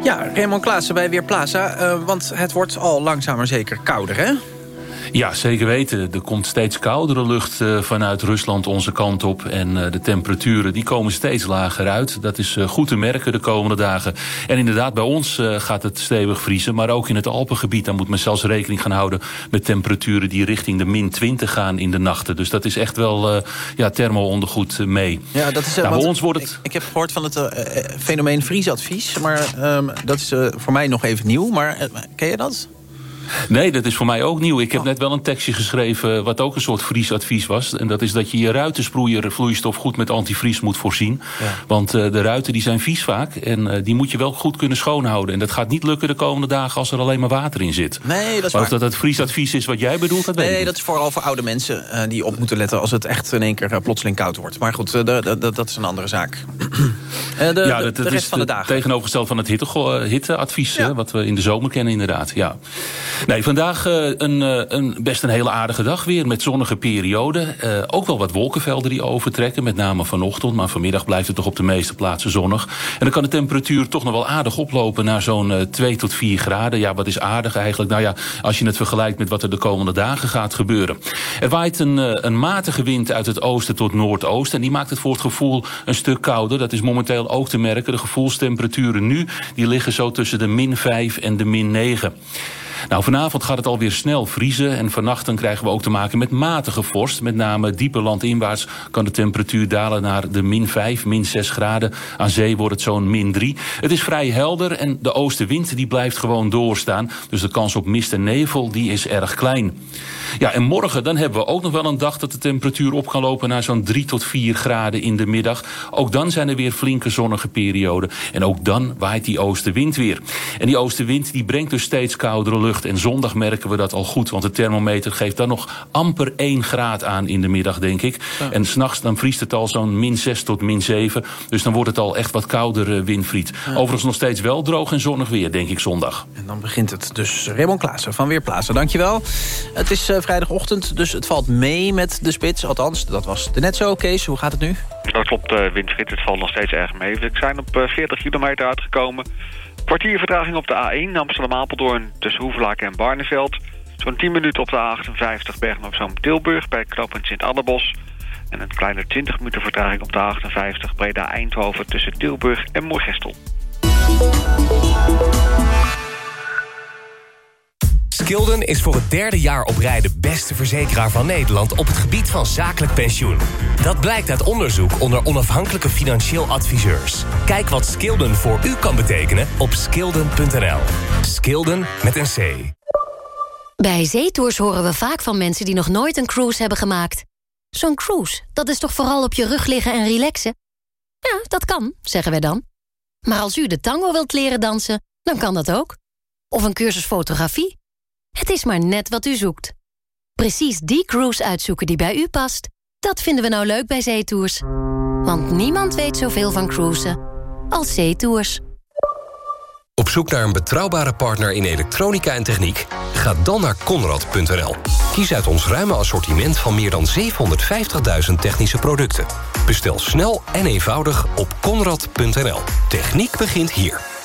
Ja, Raymond Klaassen bij Weerplaza, uh, want het wordt al langzaam maar zeker kouder, hè? Ja, zeker weten. Er komt steeds koudere lucht uh, vanuit Rusland onze kant op. En uh, de temperaturen die komen steeds lager uit. Dat is uh, goed te merken de komende dagen. En inderdaad, bij ons gaat het stevig vriezen. Maar ook in het Alpengebied. Daar moet men zelfs rekening gaan houden met temperaturen... die richting de min 20 gaan in de nachten. Dus dat is echt wel ja, thermo-ondergoed mee. Ja, dat is, nou, bij ons wordt het... Ik, ik, heb gehoord van het fenomeen vriesadvies. Maar um, dat is voor mij nog even nieuw. Maar ken je dat? Nee, dat is voor mij ook nieuw. Ik heb net wel een tekstje geschreven wat ook een soort vriesadvies was. En dat is dat je je ruitensproeier vloeistof goed met antivries moet voorzien. Ja. Want uh, de ruiten die zijn vies vaak. En uh, die moet je wel goed kunnen schoonhouden. En dat gaat niet lukken de komende dagen als er alleen maar water in zit. Nee, dat is maar of dat het vriesadvies is wat jij bedoelt, dat nee, weet ik Nee, dat is vooral voor oude mensen uh, die op moeten letten... als het echt in één keer plotseling koud wordt. Maar goed, dat is een andere zaak. de, ja, dat, de, de rest van de dagen. tegenovergesteld van het hitteadvies, hitte ja. wat we in de zomer kennen inderdaad. Ja. Nee, vandaag uh, een, uh, een, best een hele aardige dag weer met zonnige perioden. Uh, ook wel wat wolkenvelden die overtrekken, met name vanochtend. Maar vanmiddag blijft het toch op de meeste plaatsen zonnig. En dan kan de temperatuur toch nog wel aardig oplopen naar zo'n 2 tot 4 graden. Ja, wat is aardig eigenlijk? Nou ja, als je het vergelijkt met wat er de komende dagen gaat gebeuren. Er waait een, een matige wind uit het oosten tot noordoosten. En die maakt het voor het gevoel een stuk kouder. Dat is momenteel ook te merken. De gevoelstemperaturen nu die liggen zo tussen de min 5 en de min 9. Nou, vanavond gaat het alweer snel vriezen. En vannacht dan krijgen we ook te maken met matige vorst. Met name diepe landinwaarts kan de temperatuur dalen naar de min 5, min 6 graden. Aan zee wordt het zo'n min 3. Het is vrij helder en de oostenwind die blijft gewoon doorstaan. Dus de kans op mist en nevel die is erg klein. Ja, en morgen dan hebben we ook nog wel een dag dat de temperatuur op kan lopen naar zo'n 3 tot 4 graden in de middag. Ook dan zijn er weer flinke zonnige perioden. En ook dan waait die oostenwind weer. En die oostenwind die brengt dus steeds koudere lucht. En zondag merken we dat al goed, want de thermometer geeft dan nog amper 1 graad aan in de middag, denk ik. Ja. En s'nachts dan vriest het al zo'n min 6 tot min 7. Dus dan wordt het al echt wat kouder, uh, Winfried. Ja. Overigens nog steeds wel droog en zonnig weer, denk ik, zondag. En dan begint het dus. Raymond Klaassen van Weerplaatsen, dankjewel. Het is uh, vrijdagochtend, dus het valt mee met de spits. Althans, dat was net zo. Kees, hoe gaat het nu? Dat klopt, uh, Winfried. Het valt nog steeds erg mee. We zijn op uh, 40 kilometer uitgekomen. Kwartier vertraging op de A1 Amsterdam-Apeldoorn tussen Hoevelaken en Barneveld. Zo'n 10 minuten op de A58 Bergen op Zoom Tilburg bij knooppunt Sint-Annebos. En een kleine 20 minuten vertraging op de A58 Breda-Eindhoven tussen Tilburg en Moergestel. Skilden is voor het derde jaar op rij de beste verzekeraar van Nederland op het gebied van zakelijk pensioen. Dat blijkt uit onderzoek onder onafhankelijke financieel adviseurs. Kijk wat Skilden voor u kan betekenen op skilden.nl. Skilden met een C. Bij zeetours horen we vaak van mensen die nog nooit een cruise hebben gemaakt. Zo'n cruise, dat is toch vooral op je rug liggen en relaxen? Ja, dat kan, zeggen wij dan. Maar als u de tango wilt leren dansen, dan kan dat ook. Of een cursus fotografie. Het is maar net wat u zoekt. Precies die cruise uitzoeken die bij u past, dat vinden we nou leuk bij zeetours. Want niemand weet zoveel van cruisen als zeetours. Op zoek naar een betrouwbare partner in elektronica en techniek? Ga dan naar Conrad.nl. Kies uit ons ruime assortiment van meer dan 750.000 technische producten. Bestel snel en eenvoudig op Conrad.nl. Techniek begint hier.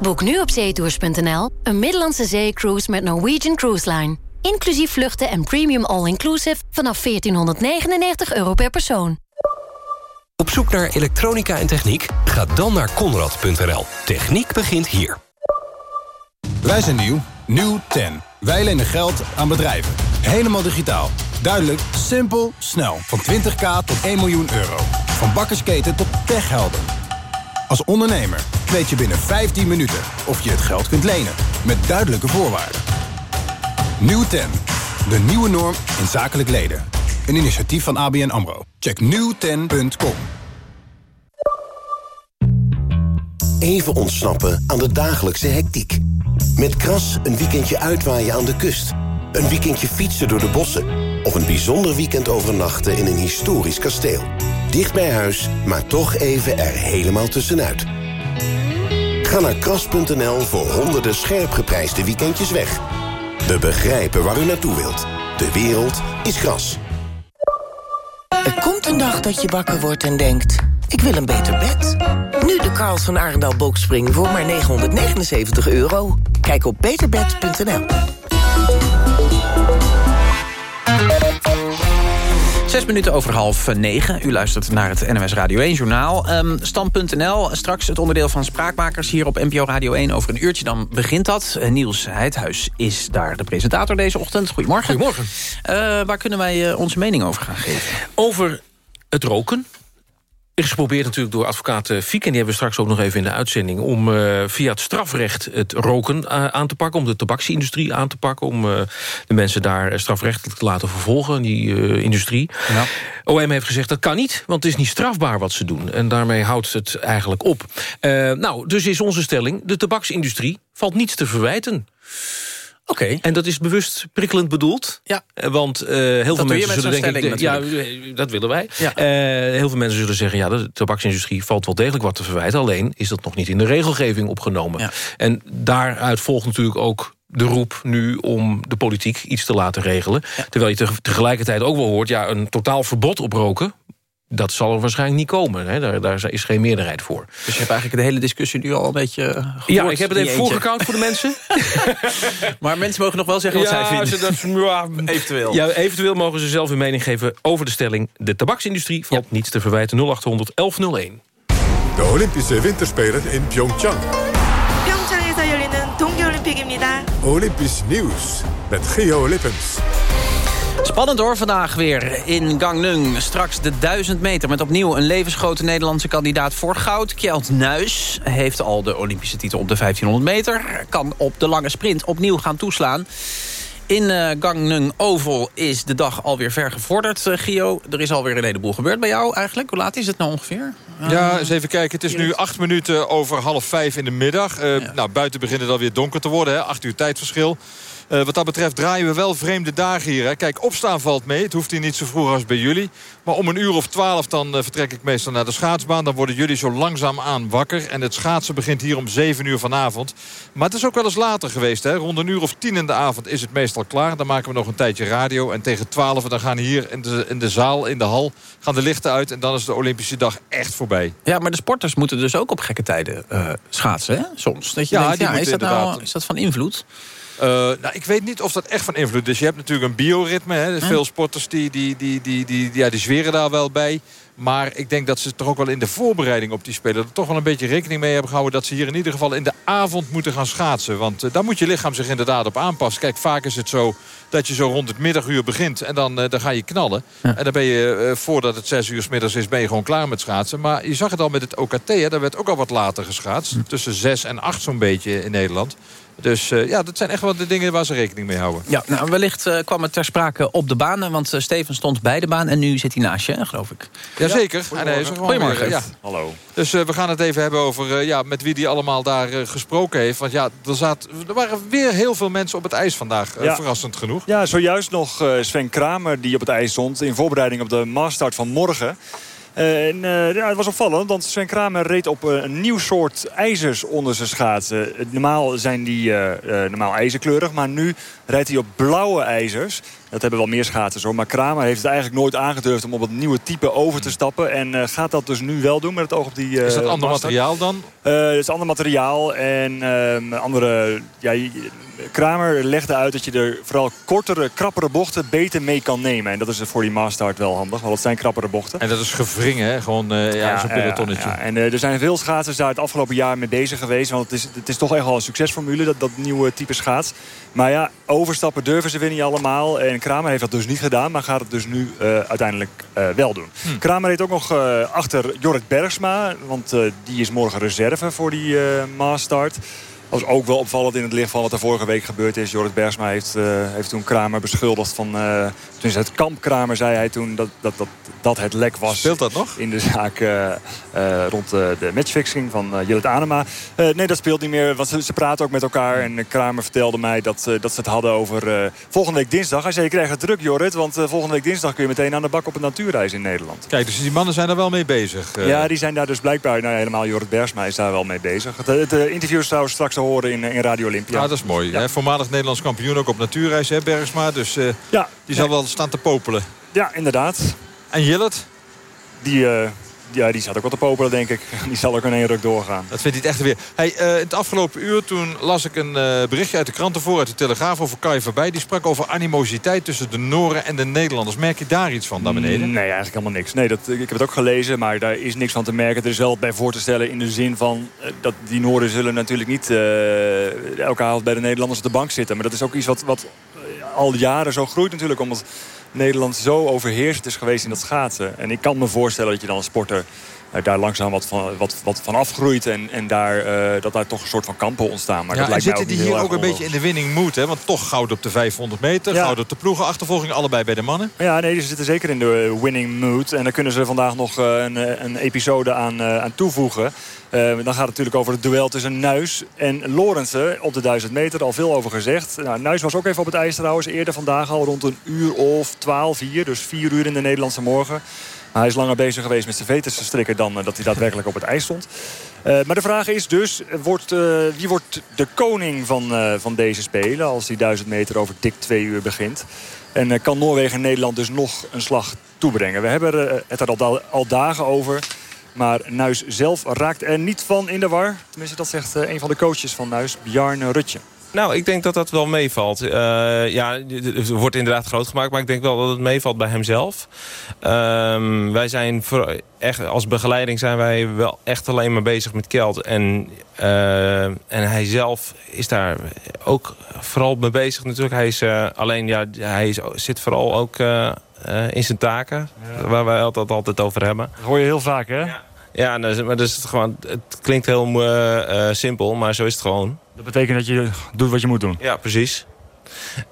Boek nu op zeetours.nl een Middellandse zeecruise met Norwegian Cruise Line. Inclusief vluchten en premium all-inclusive vanaf 1499 euro per persoon. Op zoek naar elektronica en techniek? Ga dan naar Conrad.nl. Techniek begint hier. Wij zijn nieuw. Nieuw 10. Wij lenen geld aan bedrijven. Helemaal digitaal. Duidelijk, simpel, snel. Van 20k tot 1 miljoen euro. Van bakkersketen tot techhelden. Als ondernemer weet je binnen 15 minuten of je het geld kunt lenen. Met duidelijke voorwaarden. Nieuw 10. De nieuwe norm in zakelijk leden. Een initiatief van ABN AMRO. Check nieuwten.com. Even ontsnappen aan de dagelijkse hectiek. Met Kras een weekendje uitwaaien aan de kust. Een weekendje fietsen door de bossen. Of een bijzonder weekend overnachten in een historisch kasteel. Dicht bij huis, maar toch even er helemaal tussenuit. Ga naar kras.nl voor honderden scherp geprijsde weekendjes weg. We begrijpen waar u naartoe wilt. De wereld is gras. Er komt een dag dat je wakker wordt en denkt... ik wil een beter bed. Nu de Karls van Arendal Boxspring voor maar 979 euro. Kijk op beterbed.nl. Zes minuten over half negen. U luistert naar het NMS Radio 1-journaal. Um, Stand.nl, straks het onderdeel van Spraakmakers... hier op NPO Radio 1 over een uurtje. Dan begint dat. Uh, Niels Heidhuis is daar de presentator deze ochtend. Goedemorgen. Goedemorgen. Uh, waar kunnen wij uh, onze mening over gaan geven? Over het roken. Is geprobeerd natuurlijk door advocaat Fiek... en die hebben we straks ook nog even in de uitzending... om uh, via het strafrecht het roken uh, aan te pakken... om de tabaksindustrie aan te pakken... om uh, de mensen daar strafrechtelijk te laten vervolgen, die industrie. Ja. OM heeft gezegd dat kan niet, want het is niet strafbaar wat ze doen. En daarmee houdt het eigenlijk op. nou, dus is onze stelling... de tabaksindustrie valt niets te verwijten... Oké. Okay. En dat is bewust prikkelend bedoeld. Ja. Want uh, heel veel mensen zullen denken... Ja, dat willen wij. Ja. Uh, heel veel mensen zullen zeggen... ja, de tabaksindustrie valt wel degelijk wat te verwijten. Alleen is dat nog niet in de regelgeving opgenomen. Ja. En daaruit volgt natuurlijk ook de roep nu om de politiek iets te laten regelen. Ja. Terwijl je tegelijkertijd ook wel hoort... ja, een totaal verbod op roken dat zal er waarschijnlijk niet komen. Hè? Daar, daar, is geen meerderheid voor. Dus je hebt eigenlijk de hele discussie nu al een beetje gehoord, Ja, ik heb het even voorgekoud voor de mensen. maar mensen mogen nog wel zeggen wat ja, zij vinden. Dat, ja, eventueel. Ja, eventueel mogen ze zelf hun mening geven over de stelling... de tabaksindustrie valt ja. niets te verwijten. 0800 1101. De Olympische Winterspelen in Pyeongchang. Pyeongchang에서 열리는 동계올림픽입니다. Olympisch nieuws met Geo Lippens. Spannend hoor, vandaag weer in Gangneung. Straks de 1000 meter met opnieuw een levensgrote Nederlandse kandidaat voor goud. Kjeld Nuis heeft al de Olympische titel op de 1500 meter. Kan op de lange sprint opnieuw gaan toeslaan. In uh, Gangneung Oval is de dag alweer ver gevorderd, uh, Gio. Er is alweer een heleboel gebeurd bij jou eigenlijk. Hoe laat is het nou ongeveer? Uh, ja, eens even kijken. Het is nu acht minuten over half vijf in de middag. Ja. Nou, buiten begint het alweer donker te worden. Hè? Acht uur tijdverschil. Uh, wat dat betreft draaien we wel vreemde dagen hier. Hè. Kijk, opstaan valt mee. Het hoeft hier niet zo vroeg als bij jullie. Maar om een uur of twaalf dan uh, vertrek ik meestal naar de schaatsbaan. Dan worden jullie zo langzaam aan wakker. En het schaatsen begint hier om zeven uur vanavond. Maar het is ook wel eens later geweest. Hè. Rond een uur of tien in de avond is het meestal klaar. Dan maken we nog een tijdje radio. En tegen twaalf dan gaan hier in de, in de zaal, in de hal, gaan de lichten uit. En dan is de Olympische dag echt voorbij. Ja, maar de sporters moeten dus ook op gekke tijden uh, schaatsen, hè? Soms. Dat je ja, denkt, ja, is, dat nou, is dat van invloed? Uh, nou, ik weet niet of dat echt van invloed is. Je hebt natuurlijk een bioritme. Hè. Veel sporters die, die, die, die, die, ja, die zweren daar wel bij. Maar ik denk dat ze toch ook wel in de voorbereiding op die Spelen... er toch wel een beetje rekening mee hebben gehouden... dat ze hier in ieder geval in de avond moeten gaan schaatsen. Want uh, daar moet je lichaam zich inderdaad op aanpassen. Kijk, vaak is het zo dat je zo rond het middaguur begint... en dan, uh, dan ga je knallen. En dan ben je, uh, voordat het zes uur s middags is... ben je gewoon klaar met schaatsen. Maar je zag het al met het OKT, hè, daar werd ook al wat later geschaatst. Hm. Tussen zes en acht zo'n beetje in Nederland. Dus uh, ja, dat zijn echt wel de dingen waar ze rekening mee houden. Ja, nou, wellicht uh, kwam het ter sprake op de baan. Want uh, Steven stond bij de baan en nu zit hij naast je, geloof ik. Jazeker. Ja, en hij is er gewoon Goedemorgen. weer, ja. Hallo. Dus we gaan het even hebben over ja, met wie die allemaal daar gesproken heeft. Want ja, er, zat, er waren weer heel veel mensen op het ijs vandaag. Ja. verrassend genoeg. Ja, zojuist nog Sven Kramer die op het ijs stond... in voorbereiding op de maastart van morgen... En, ja, het was opvallend, want Sven Kramer reed op uh, een nieuw soort ijzers onder zijn schaatsen. normaal zijn die normaal ijzerkleurig, maar nu rijdt hij op blauwe ijzers. Dat hebben wel meer schaatsers hoor. Maar Kramer heeft het eigenlijk nooit aangedurfd om op het nieuwe type over te stappen. En gaat dat dus nu wel doen met het oog op die... is dat ander materiaal dan? het is ander materiaal en ehm, andere... Ja, Kramer legde uit dat je er vooral kortere, krappere bochten beter mee kan nemen. En dat is voor die Mastart wel handig, want dat zijn krappere bochten. En dat is gevringen, hè? Gewoon uh, ja, ja, zo'n pelotonnetje. Ja, en uh, er zijn veel schaatsers daar het afgelopen jaar mee bezig geweest. Want het is, het is toch echt wel een succesformule, dat, dat nieuwe type schaats. Maar ja, overstappen durven ze weer niet allemaal. En Kramer heeft dat dus niet gedaan, maar gaat het dus nu uh, uiteindelijk wel doen. Hm. Kramer reed ook nog achter Jorrit Bergsma. Want die is morgen reserve voor die Mastart. Dat was ook wel opvallend in het licht van wat er vorige week gebeurd is. Joris Bergsma heeft, uh, heeft toen Kramer beschuldigd van... Uh, toen is het kamp Kramer, zei hij toen, dat, dat, dat, dat het lek was. Speelt dat nog? In de zaak uh, rond de matchfixing van Jillet Anema. nee, dat speelt niet meer, want ze, ze, praten ook met elkaar. En Kramer vertelde mij dat, dat ze het hadden over volgende week dinsdag. Hij zei, je krijgt het druk, Jorrit, want volgende week dinsdag kun je meteen aan de bak op een natuurreis in Nederland. Kijk, dus die mannen zijn er wel mee bezig. Ja, die zijn daar dus blijkbaar, nou helemaal Jorrit Bergsma is daar wel mee bezig. Het, het interview is trouwens straks te horen in, in Radio Olympia. Ja, dat is mooi. Ja. Hè? Voormalig Nederlands kampioen ook op natuurreis, hè, Bergsma. Dus uh, ja, die zal wel staan te popelen. Ja, inderdaad. En Jillet? Die, uh, ja, die zat ook wat te popelen, denk ik. Die zal ook in één ruk doorgaan. Dat vindt hij het echt weer. Hey, uh, het afgelopen uur toen las ik een uh, berichtje uit de kranten voor... uit de Telegraaf over Kai voorbij. Die sprak over animositeit tussen de Noren en de Nederlanders. Merk je daar iets van daar beneden? Nee, eigenlijk helemaal niks. Nee, dat, ik heb het ook gelezen, maar daar is niks van te merken. Er is wel bij voor te stellen in de zin van... Uh, dat die Noorden zullen natuurlijk niet elke avond bij de Nederlanders op de bank zitten. Maar dat is ook iets wat, wat al jaren zo groeit natuurlijk. Omdat Nederland zo overheerst is geweest in dat schaatsen. En ik kan me voorstellen dat je dan als sporter uh, daar langzaam wat van, wat, wat van afgroeit. En, en daar, uh, dat daar toch een soort van kampen ontstaan. Maar ja, dat lijkt zitten die hier ook een beetje in de winning mood? Hè? Want toch goud op de 500 meter. Ja. Goud op de ploegenachtervolging. Allebei bij de mannen. Ja, nee, ze zitten zeker in de winning mood. En daar kunnen ze vandaag nog uh, een, een episode aan, aan toevoegen. Uh, dan gaat het natuurlijk over het duel tussen Nuis en Lorenzen op de 1000 meter. Al veel over gezegd. Nou, Nuis was ook even op het ijs trouwens. Eerder vandaag al rond een uur of 12 hier. Dus 4 uur in de Nederlandse morgen. Hij is langer bezig geweest met zijn veters te strikken... dan uh, dat hij daadwerkelijk op het ijs stond. Uh, maar de vraag is dus, wordt, wie wordt de koning van, van deze Spelen... als die 1000 meter over dik twee uur begint? En kan Noorwegen en Nederland dus nog een slag toebrengen? We hebben het er al, al dagen over... Maar Nuis zelf raakt er niet van in de war. Tenminste, dat zegt uh, een van de coaches van Nuis, Bjarne Rutje. Nou, ik denk dat dat wel meevalt. Uh, ja, het wordt inderdaad groot gemaakt, maar ik denk wel dat het meevalt bij hemzelf. Uh, wij zijn voor, echt, als begeleiding zijn wij wel echt alleen maar bezig met Kelt. En, uh, en hij zelf is daar ook vooral mee bezig natuurlijk. Hij is alleen, ja, hij is, zit vooral ook in zijn taken, ja. waar wij het altijd over hebben. Dat hoor je heel vaak, hè? Ja. Ja, dus, maar dus het, gewoon, het klinkt heel uh, uh, simpel, maar zo is het gewoon. Dat betekent dat je doet wat je moet doen? Ja, precies.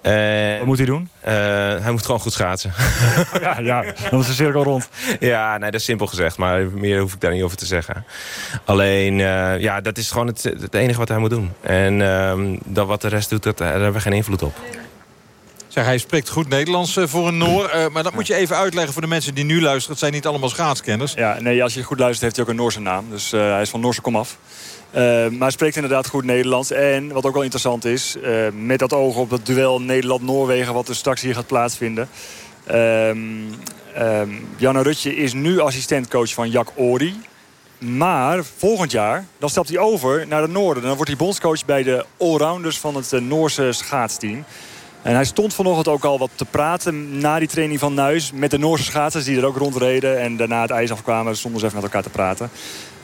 Uh, wat moet hij doen? hij moet gewoon goed schaatsen. ja, ja, dan is de cirkel rond. Ja, nee, dat is simpel gezegd, maar meer hoef ik daar niet over te zeggen. Alleen, ja, dat is gewoon het, het enige wat hij moet doen. En ehm, dat wat de rest doet, dat, daar hebben we geen invloed op. Zeg, hij spreekt goed Nederlands uh, voor een Noor. Uh, maar dat moet je even uitleggen voor de mensen die nu luisteren. Het zijn niet allemaal schaatskenners. Ja, nee, als je goed luistert heeft hij ook een Noorse naam. Dus uh, hij is van Noorse komaf. maar hij spreekt inderdaad goed Nederlands. En wat ook wel interessant is... met dat oog op het duel Nederland-Noorwegen... wat er straks hier gaat plaatsvinden... Um, um, Janne Rutje is nu assistentcoach van Jack Ori. Maar volgend jaar, dan stapt hij over naar het noorden. Dan wordt hij bondscoach bij de allrounders van het Noorse schaatsteam. En hij stond vanochtend ook al wat te praten na die training van Nuis... met de Noorse schaatsers die er ook rondreden. En daarna het ijs afkwamen, stonden ze even met elkaar te praten.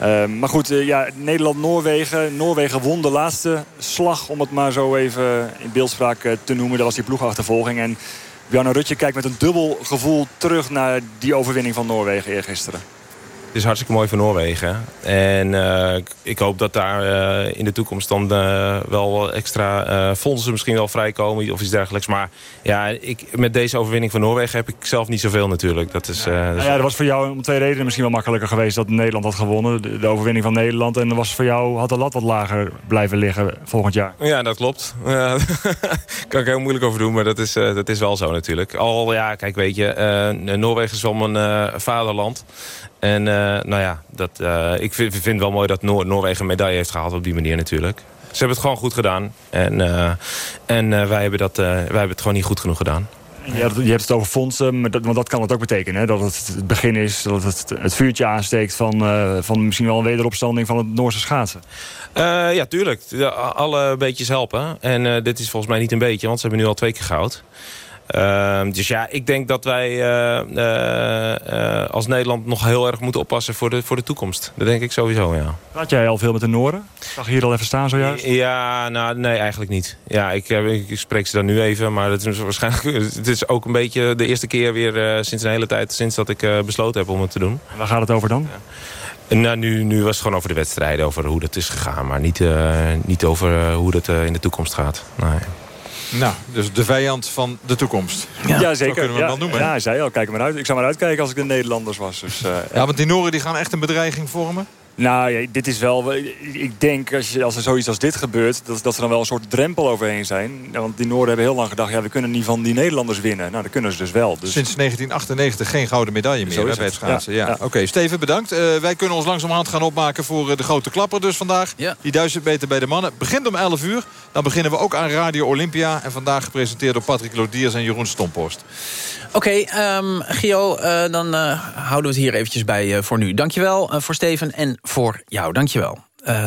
Uh, maar goed, uh, ja, Nederland-Noorwegen. Noorwegen won de laatste slag, om het maar zo even in beeldspraak uh, te noemen. Dat was die ploegachtervolging. En Bjarne Rutje kijkt met een dubbel gevoel terug naar die overwinning van Noorwegen eergisteren. Het is hartstikke mooi voor Noorwegen. En uh, ik hoop dat daar uh, in de toekomst dan uh, wel extra fondsen misschien wel vrijkomen of iets dergelijks. Maar ja, ik, met deze overwinning van Noorwegen heb ik zelf niet zoveel natuurlijk. Dat is, ja. dat, ja, dat was voor jou om twee redenen misschien wel makkelijker geweest dat Nederland had gewonnen. De, de overwinning van Nederland. En was voor jou, had de lat wat lager blijven liggen volgend jaar. Ja, dat klopt. Ja, kan ik heel moeilijk over doen, maar dat is, dat is wel zo natuurlijk. Al ja, kijk weet je, Noorwegen is wel mijn vaderland. En uh, nou ja, dat, uh, ik vind, vind het wel mooi dat Noor Noorwegen een medaille heeft gehaald op die manier natuurlijk. Ze hebben het gewoon goed gedaan. En, uh, en wij, hebben dat, wij hebben het gewoon niet goed genoeg gedaan. Je hebt, je hebt het over fondsen, maar dat, want dat kan het ook betekenen. Hè? Dat het het begin is, dat het het vuurtje aansteekt... van, van misschien wel een wederopstanding van het Noorse schaatsen. ja, tuurlijk. Alle beetjes helpen. En dit is volgens mij niet een beetje, want ze hebben nu al twee keer goud. Uh, dus ja, ik denk dat wij uh, uh, als Nederland nog heel erg moeten oppassen voor de, voor de toekomst. Dat denk ik sowieso, ja. Praat jij al veel met de Noren? Zag je hier al even staan zojuist? Ja, nou, nee, eigenlijk niet. Ja, ik, ik spreek ze dan nu even, maar het is waarschijnlijk... Het is ook een beetje de eerste keer weer sinds een hele tijd... sinds dat ik besloten heb om het te doen. Waar gaat het over dan? Ja. Nou, nu, nu was het gewoon over de wedstrijden, over hoe dat is gegaan. Maar niet, uh, niet over hoe dat in de toekomst gaat. Nee. Nou, dus de vijand van de toekomst. Ja, ja zeker. Zo kunnen we ja, hem wel noemen. Ja, hij zei al, kijk er maar uit. Ik zou maar uitkijken als ik de Nederlanders was. Dus, uh, ja, want die Noren die gaan echt een bedreiging vormen? Nou, ja, dit is wel... Ik denk, als, je, als er zoiets als dit gebeurt... Dat, dat er dan wel een soort drempel overheen zijn. Want die Noorden hebben heel lang gedacht... ja, we kunnen niet van die Nederlanders winnen. Nou, dat kunnen ze dus wel. Dus... Sinds 1998 geen gouden medaille meer hè, bij het schaatsen. Ja. ja. Oké, okay, Steven, bedankt. Uh, wij kunnen ons langzamerhand gaan opmaken voor uh, de grote klapper dus vandaag. Ja. Die 1000 meter bij de mannen. Begint om 11 uur. Dan beginnen we ook aan Radio Olympia. En vandaag gepresenteerd door Patrick Lodiers en Jeroen Stompost. Oké, okay, um, Gio, uh, dan uh, houden we het hier eventjes bij uh, voor nu. Dankjewel voor Steven en voor jou. Dankjewel.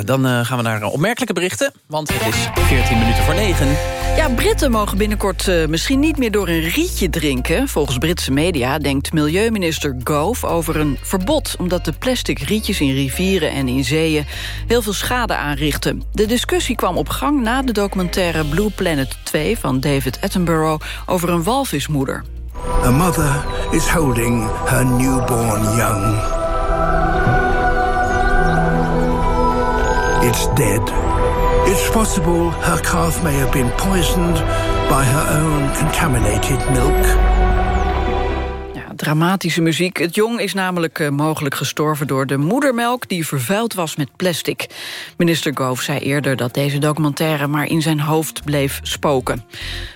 Dan gaan we naar opmerkelijke berichten, want het is 14 minuten voor 9. Ja, Britten mogen binnenkort misschien niet meer door een rietje drinken. Volgens Britse media denkt milieuminister Gove over een verbod... omdat de plastic rietjes in rivieren en in zeeën heel veel schade aanrichten. De discussie kwam op gang na de documentaire Blue Planet 2... van David Attenborough over een walvismoeder. A mother is holding her newborn young. It's dead. It's possible her calf may have been poisoned by her own contaminated milk. Dramatische muziek. Het jong is namelijk uh, mogelijk gestorven door de moedermelk... die vervuild was met plastic. Minister Gove zei eerder dat deze documentaire... maar in zijn hoofd bleef spoken.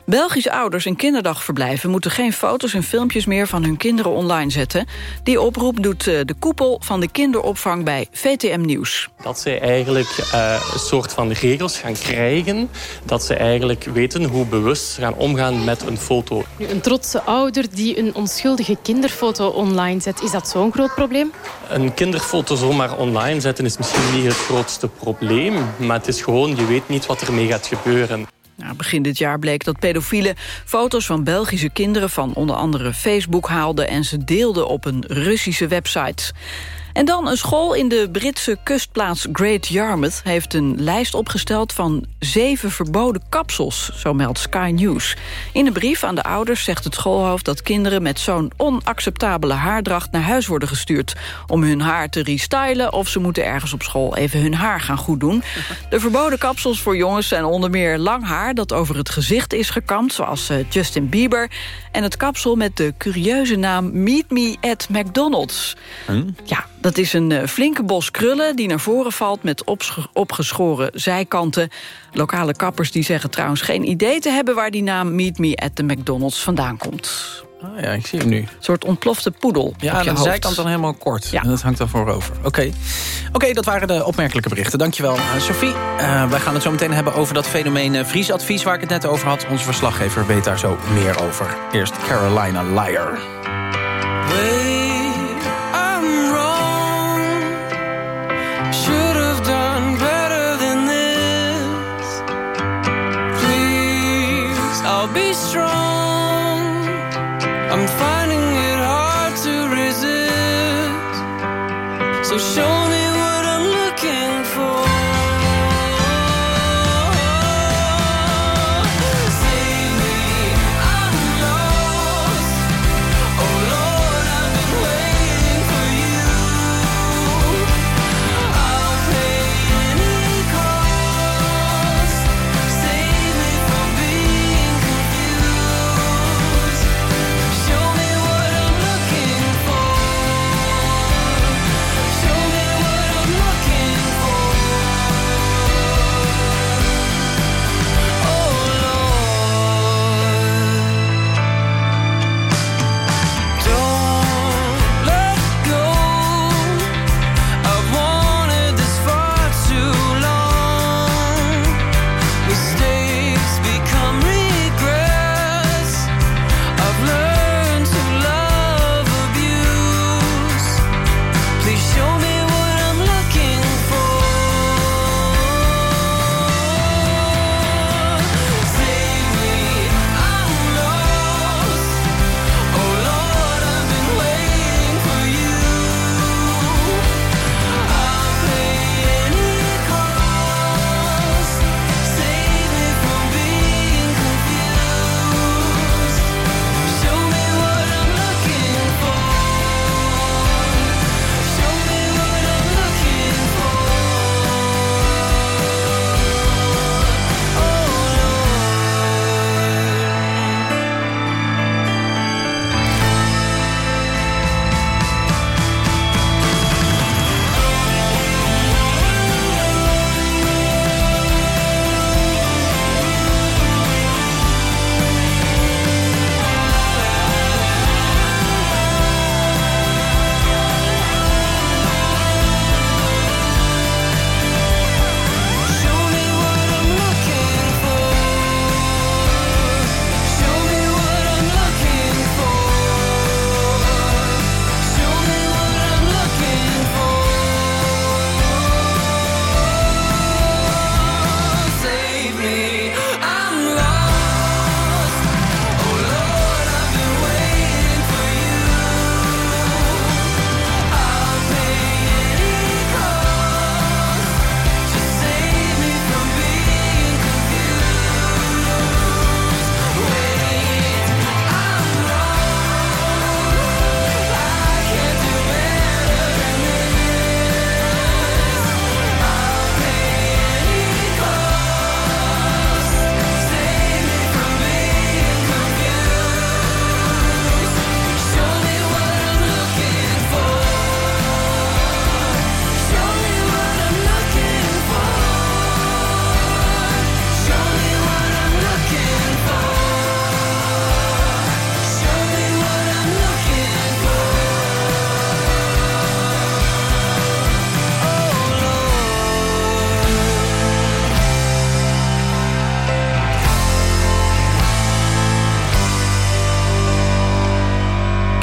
Belgische ouders in kinderdagverblijven... moeten geen foto's en filmpjes meer van hun kinderen online zetten. Die oproep doet uh, de koepel van de kinderopvang bij VTM Nieuws. Dat ze eigenlijk uh, een soort van regels gaan krijgen... dat ze eigenlijk weten hoe bewust ze gaan omgaan met een foto. Nu, een trotse ouder die een onschuldige kinderfoto online zet. Is dat zo'n groot probleem? Een kinderfoto zomaar online zetten is misschien niet het grootste probleem. Maar het is gewoon, je weet niet wat ermee gaat gebeuren. Nou, begin dit jaar bleek dat pedofielen foto's van Belgische kinderen... van onder andere Facebook haalden en ze deelden op een Russische website. En dan een school in de Britse kustplaats Great Yarmouth... heeft een lijst opgesteld van zeven verboden kapsels, zo meldt Sky News. In een brief aan de ouders zegt het schoolhoofd dat kinderen... met zo'n onacceptabele haardracht naar huis worden gestuurd... om hun haar te restylen of ze moeten ergens op school even hun haar gaan goed doen. De verboden kapsels voor jongens zijn onder meer lang haar... dat over het gezicht is gekamd, zoals Justin Bieber... en het kapsel met de curieuze naam Meet Me at McDonald's. Hm? Ja, dat is een uh, flinke bos krullen die naar voren valt met opgeschoren zijkanten. Lokale kappers die zeggen trouwens geen idee te hebben... waar die naam Meet Me at the McDonald's vandaan komt. Oh ja, ik zie hem nu. Een soort ontplofte poedel Ja, aan de zijkant dan helemaal kort. Ja. En dat hangt dan voorover. Oké, okay. okay, dat waren de opmerkelijke berichten. Dankjewel, uh, Sophie. Uh, wij gaan het zo meteen hebben over dat fenomeen uh, vriesadvies... waar ik het net over had. Onze verslaggever weet daar zo meer over. Eerst Carolina Liar. Be strong. I'm finding it hard to resist. So show me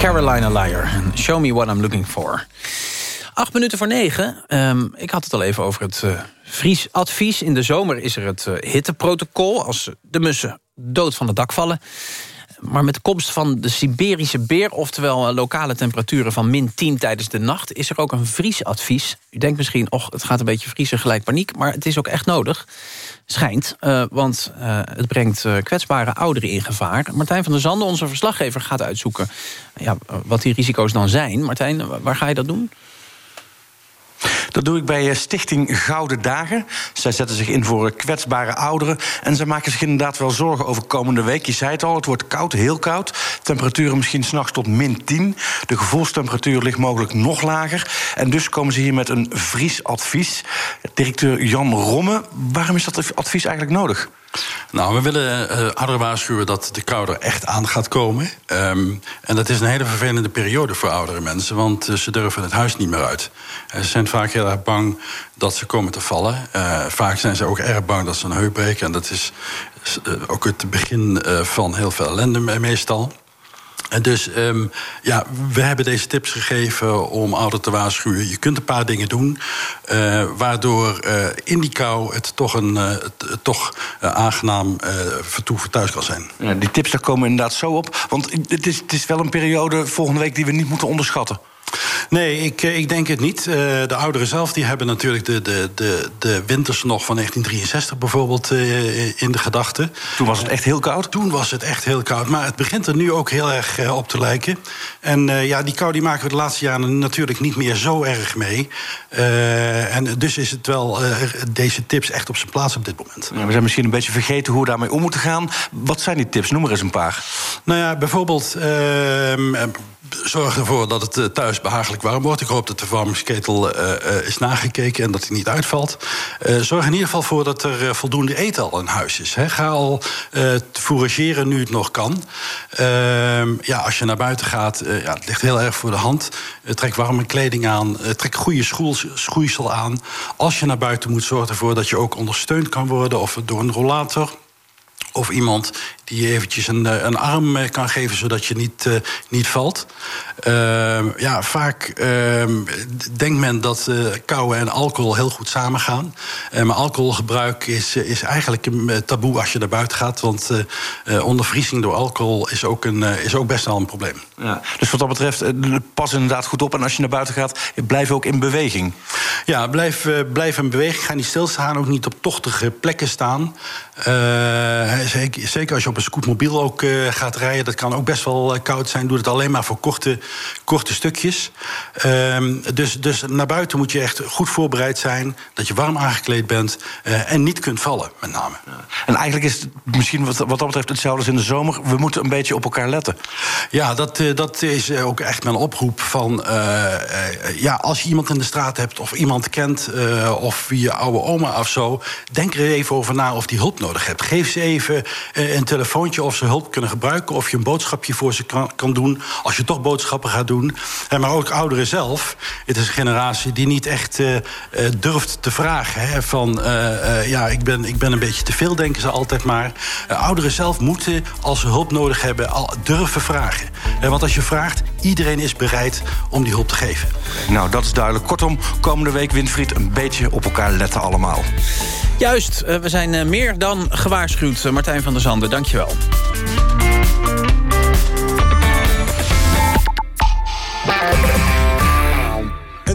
Carolina Liar. en Show me what I'm looking for. Acht minuten voor negen. Ehm, ik had het al even over het uh, vriesadvies. In de zomer is er het eh, hitteprotocol... als de mussen dood van het dak vallen. Maar met de komst van de Siberische beer... oftewel eh, lokale temperaturen van min 10 tijdens de nacht... is er ook een vriesadvies. U denkt misschien, och, het gaat een beetje vriezen, gelijk paniek... maar het is ook echt nodig. Schijnt, eh, want eh, het brengt eh, kwetsbare ouderen in gevaar. Martijn van der Zanden, onze verslaggever, gaat uitzoeken... Ja, wat die risico's dan zijn. Martijn, waar ga je dat doen? Dat doe ik bij eh, Stichting Gouden Dagen. Zij zetten zich in voor eh, kwetsbare ouderen. En zij maken zich inderdaad wel zorgen over komende week. Je zei het al, het wordt koud, heel koud. Temperaturen misschien s'nachts tot min 10. De gevoelstemperatuur ligt mogelijk nog lager. En dus komen ze hier met een vriesadvies. Directeur Jan Romme, waarom is dat advies eigenlijk nodig? Nou, we willen uh, waarschuwen dat de kou er echt aan gaat komen. Um, en dat is een hele vervelende periode voor oudere mensen, want uh, ze durven het huis niet meer uit. Uh, ze zijn vaak heel erg bang dat ze komen te vallen. vaak zijn ze ook erg bang dat ze een heup breken. En dat is ook het begin van heel veel ellende meestal. En dus ehm, ja, we hebben deze tips gegeven om ouderen te waarschuwen. Je kunt een paar dingen doen, eh, waardoor eh, in die kou het toch een het toch aangenaam vertoeven thuis kan zijn. Ja, die tips daar komen inderdaad zo op. Want het is, het is wel een periode volgende week die we niet moeten onderschatten. Nee, ik, eh, ik denk het niet. Eh, de ouderen zelf die hebben natuurlijk de, de, de, de winters nog van 1963 bijvoorbeeld eh, in de gedachten. Toen was het echt heel koud? Toen was het echt heel koud. Maar het begint er nu ook heel erg op te lijken. En ja, die kou die maken we de laatste jaren natuurlijk niet meer zo erg mee. En dus is het wel deze tips echt op zijn plaats op dit moment. Ja, we zijn misschien een beetje vergeten hoe we daarmee om moeten gaan. Wat zijn die tips? Noem er eens een paar. Nou ja, bijvoorbeeld ehm, eh, zorg ervoor dat het eh, thuis behagelijk warm wordt. Ik hoop dat de verwarmingsketel eh, eh, is nagekeken en dat hij niet uitvalt. Eh, zorg in ieder geval voor dat er voldoende eten al in huis is. Ga al eh, fourageren nu het nog kan. Ehm, ja, als je naar buiten gaat, ja, het ligt heel erg voor de hand. Trek warme kleding aan, trek goede schoeisel aan. Als je naar buiten moet, zorg ervoor dat je ook ondersteund kan worden... of door een rollator of iemand die je eventjes een, eh, een arm eh, kan geven... zodat je niet, eh, niet valt. Ehm, ja, vaak ehm, denkt men dat eh kou en alcohol heel goed samengaan. Maar alcoholgebruik is, is eigenlijk een taboe als je naar buiten gaat. Want ondervriezing door alcohol is ook, een, is ook best wel een probleem. Ja. Dus wat dat betreft, pas inderdaad goed op. En als je naar buiten gaat, blijf ook in beweging. Ja, blijf, blijf in beweging. Ga niet stilstaan, ook niet op tochtige plekken staan. Zeker, zeker als je op een scootmobiel ook eh, gaat rijden. Dat kan ook best wel eh, koud zijn. Doe het alleen maar voor korte, korte stukjes. Ehm, dus, dus naar buiten moet je echt goed voorbereid zijn. Dat je warm aangekleed bent. eh, en niet kunt vallen, met name. En eigenlijk is het misschien wat, wat dat betreft hetzelfde als in de zomer. We moeten een beetje op elkaar letten. Ja, dat, dat is ook echt mijn oproep van... ja, als je iemand in de straat hebt of iemand kent... of je oude oma of zo... denk er even over na of die hulp nodig hebt. Geef ze even een telefoontje of ze hulp kunnen gebruiken... of je een boodschapje voor ze kan, kan doen... als je toch boodschappen gaat doen. En maar ook ouderen zelf. Het is een generatie die niet echt eh, eh, durft te vragen. Hè, van, eh, ja, ik ben, ik ben een beetje te veel, denken ze altijd maar. Ouderen zelf moeten, als ze hulp nodig hebben... al durven vragen. Want als je vraagt, iedereen is bereid om die hulp te geven. Nou, dat is duidelijk. Kortom, komende week, Winfried, een beetje op elkaar letten allemaal. Juist, eh, we zijn eh, meer dan gewaarschuwd. Eh, Martijn van der Zanden, dankjewel.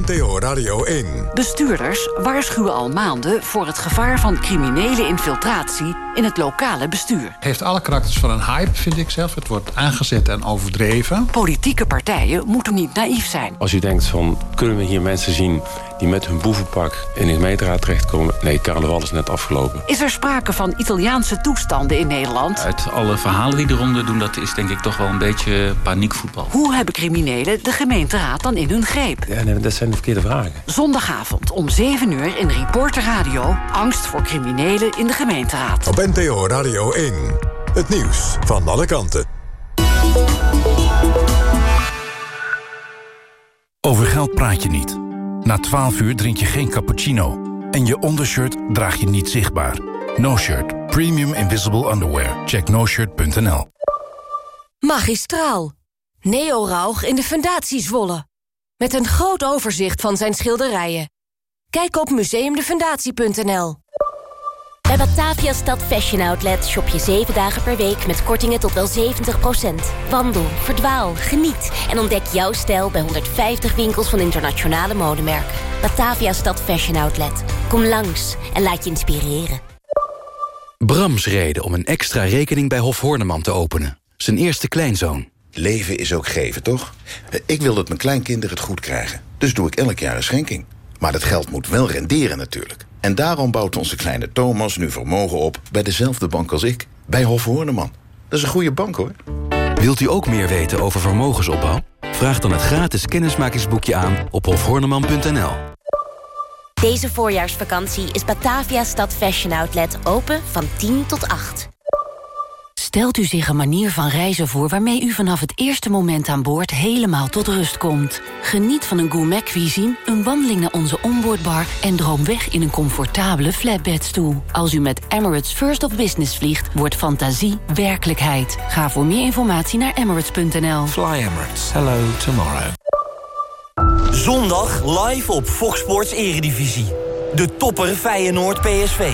NTO Radio 1. Bestuurders waarschuwen al maanden voor het gevaar van criminele infiltratie in het lokale bestuur. heeft alle karakters van een hype, vind ik zelf. Het wordt aangezet en overdreven. Politieke partijen moeten niet naïef zijn. Als u denkt van, kunnen we hier mensen zien die met hun boevenpak in de gemeenteraad terechtkomen? Nee, carnaval is net afgelopen. Is er sprake van Italiaanse toestanden in Nederland? Uit alle verhalen die eronder doen, dat is denk ik toch wel een beetje paniekvoetbal. Hoe hebben criminelen de gemeenteraad dan in hun greep? Ja, nee, dat zijn de verkeerde vragen. Zondagavond om 7 uur in Reporter Radio. Angst voor criminelen in de gemeenteraad. Op NTO Radio 1. Het nieuws van alle kanten. Over geld praat je niet. Na 12 uur drink je geen cappuccino. En je ondershirt draag je niet zichtbaar. No Shirt. Premium Invisible Underwear. Check noshirt.nl Magistraal. Neo Rauch in de Fundatie Zwolle. Met een groot overzicht van zijn schilderijen. Kijk op museumdefundatie.nl. Bij Batavia Stad Fashion Outlet shop je 7 dagen per week met kortingen tot wel 70%. Wandel, verdwaal, geniet en ontdek jouw stijl bij 150 winkels van internationale modemerken. Batavia Stad Fashion Outlet. Kom langs en laat je inspireren. Brams reden om een extra rekening bij Hof Horneman te openen. Zijn eerste kleinzoon. Leven is ook geven, toch? Ik wil dat mijn kleinkinderen het goed krijgen. Dus doe ik elk jaar een schenking. Maar dat geld moet wel renderen natuurlijk. En daarom bouwt onze kleine Thomas nu vermogen op... bij dezelfde bank als ik, bij Hof Horneman. Dat is een goede bank, hoor. Wilt u ook meer weten over vermogensopbouw? Vraag dan het gratis kennismakingsboekje aan op hofhorneman.nl. Deze voorjaarsvakantie is Batavia Stad Fashion Outlet open van 10 tot 8. Stelt u zich een manier van reizen voor waarmee u vanaf het eerste moment aan boord helemaal tot rust komt. Geniet van een gourmet cuisine, een wandeling naar onze onboardbar en droom weg in een comfortabele flatbedstoel. Als u met Emirates First of Business vliegt, wordt fantasie werkelijkheid. Ga voor meer informatie naar emirates.nl. Fly Emirates. Hello tomorrow. Zondag live op Fox Sports Eredivisie. De topper Feyenoord PSV.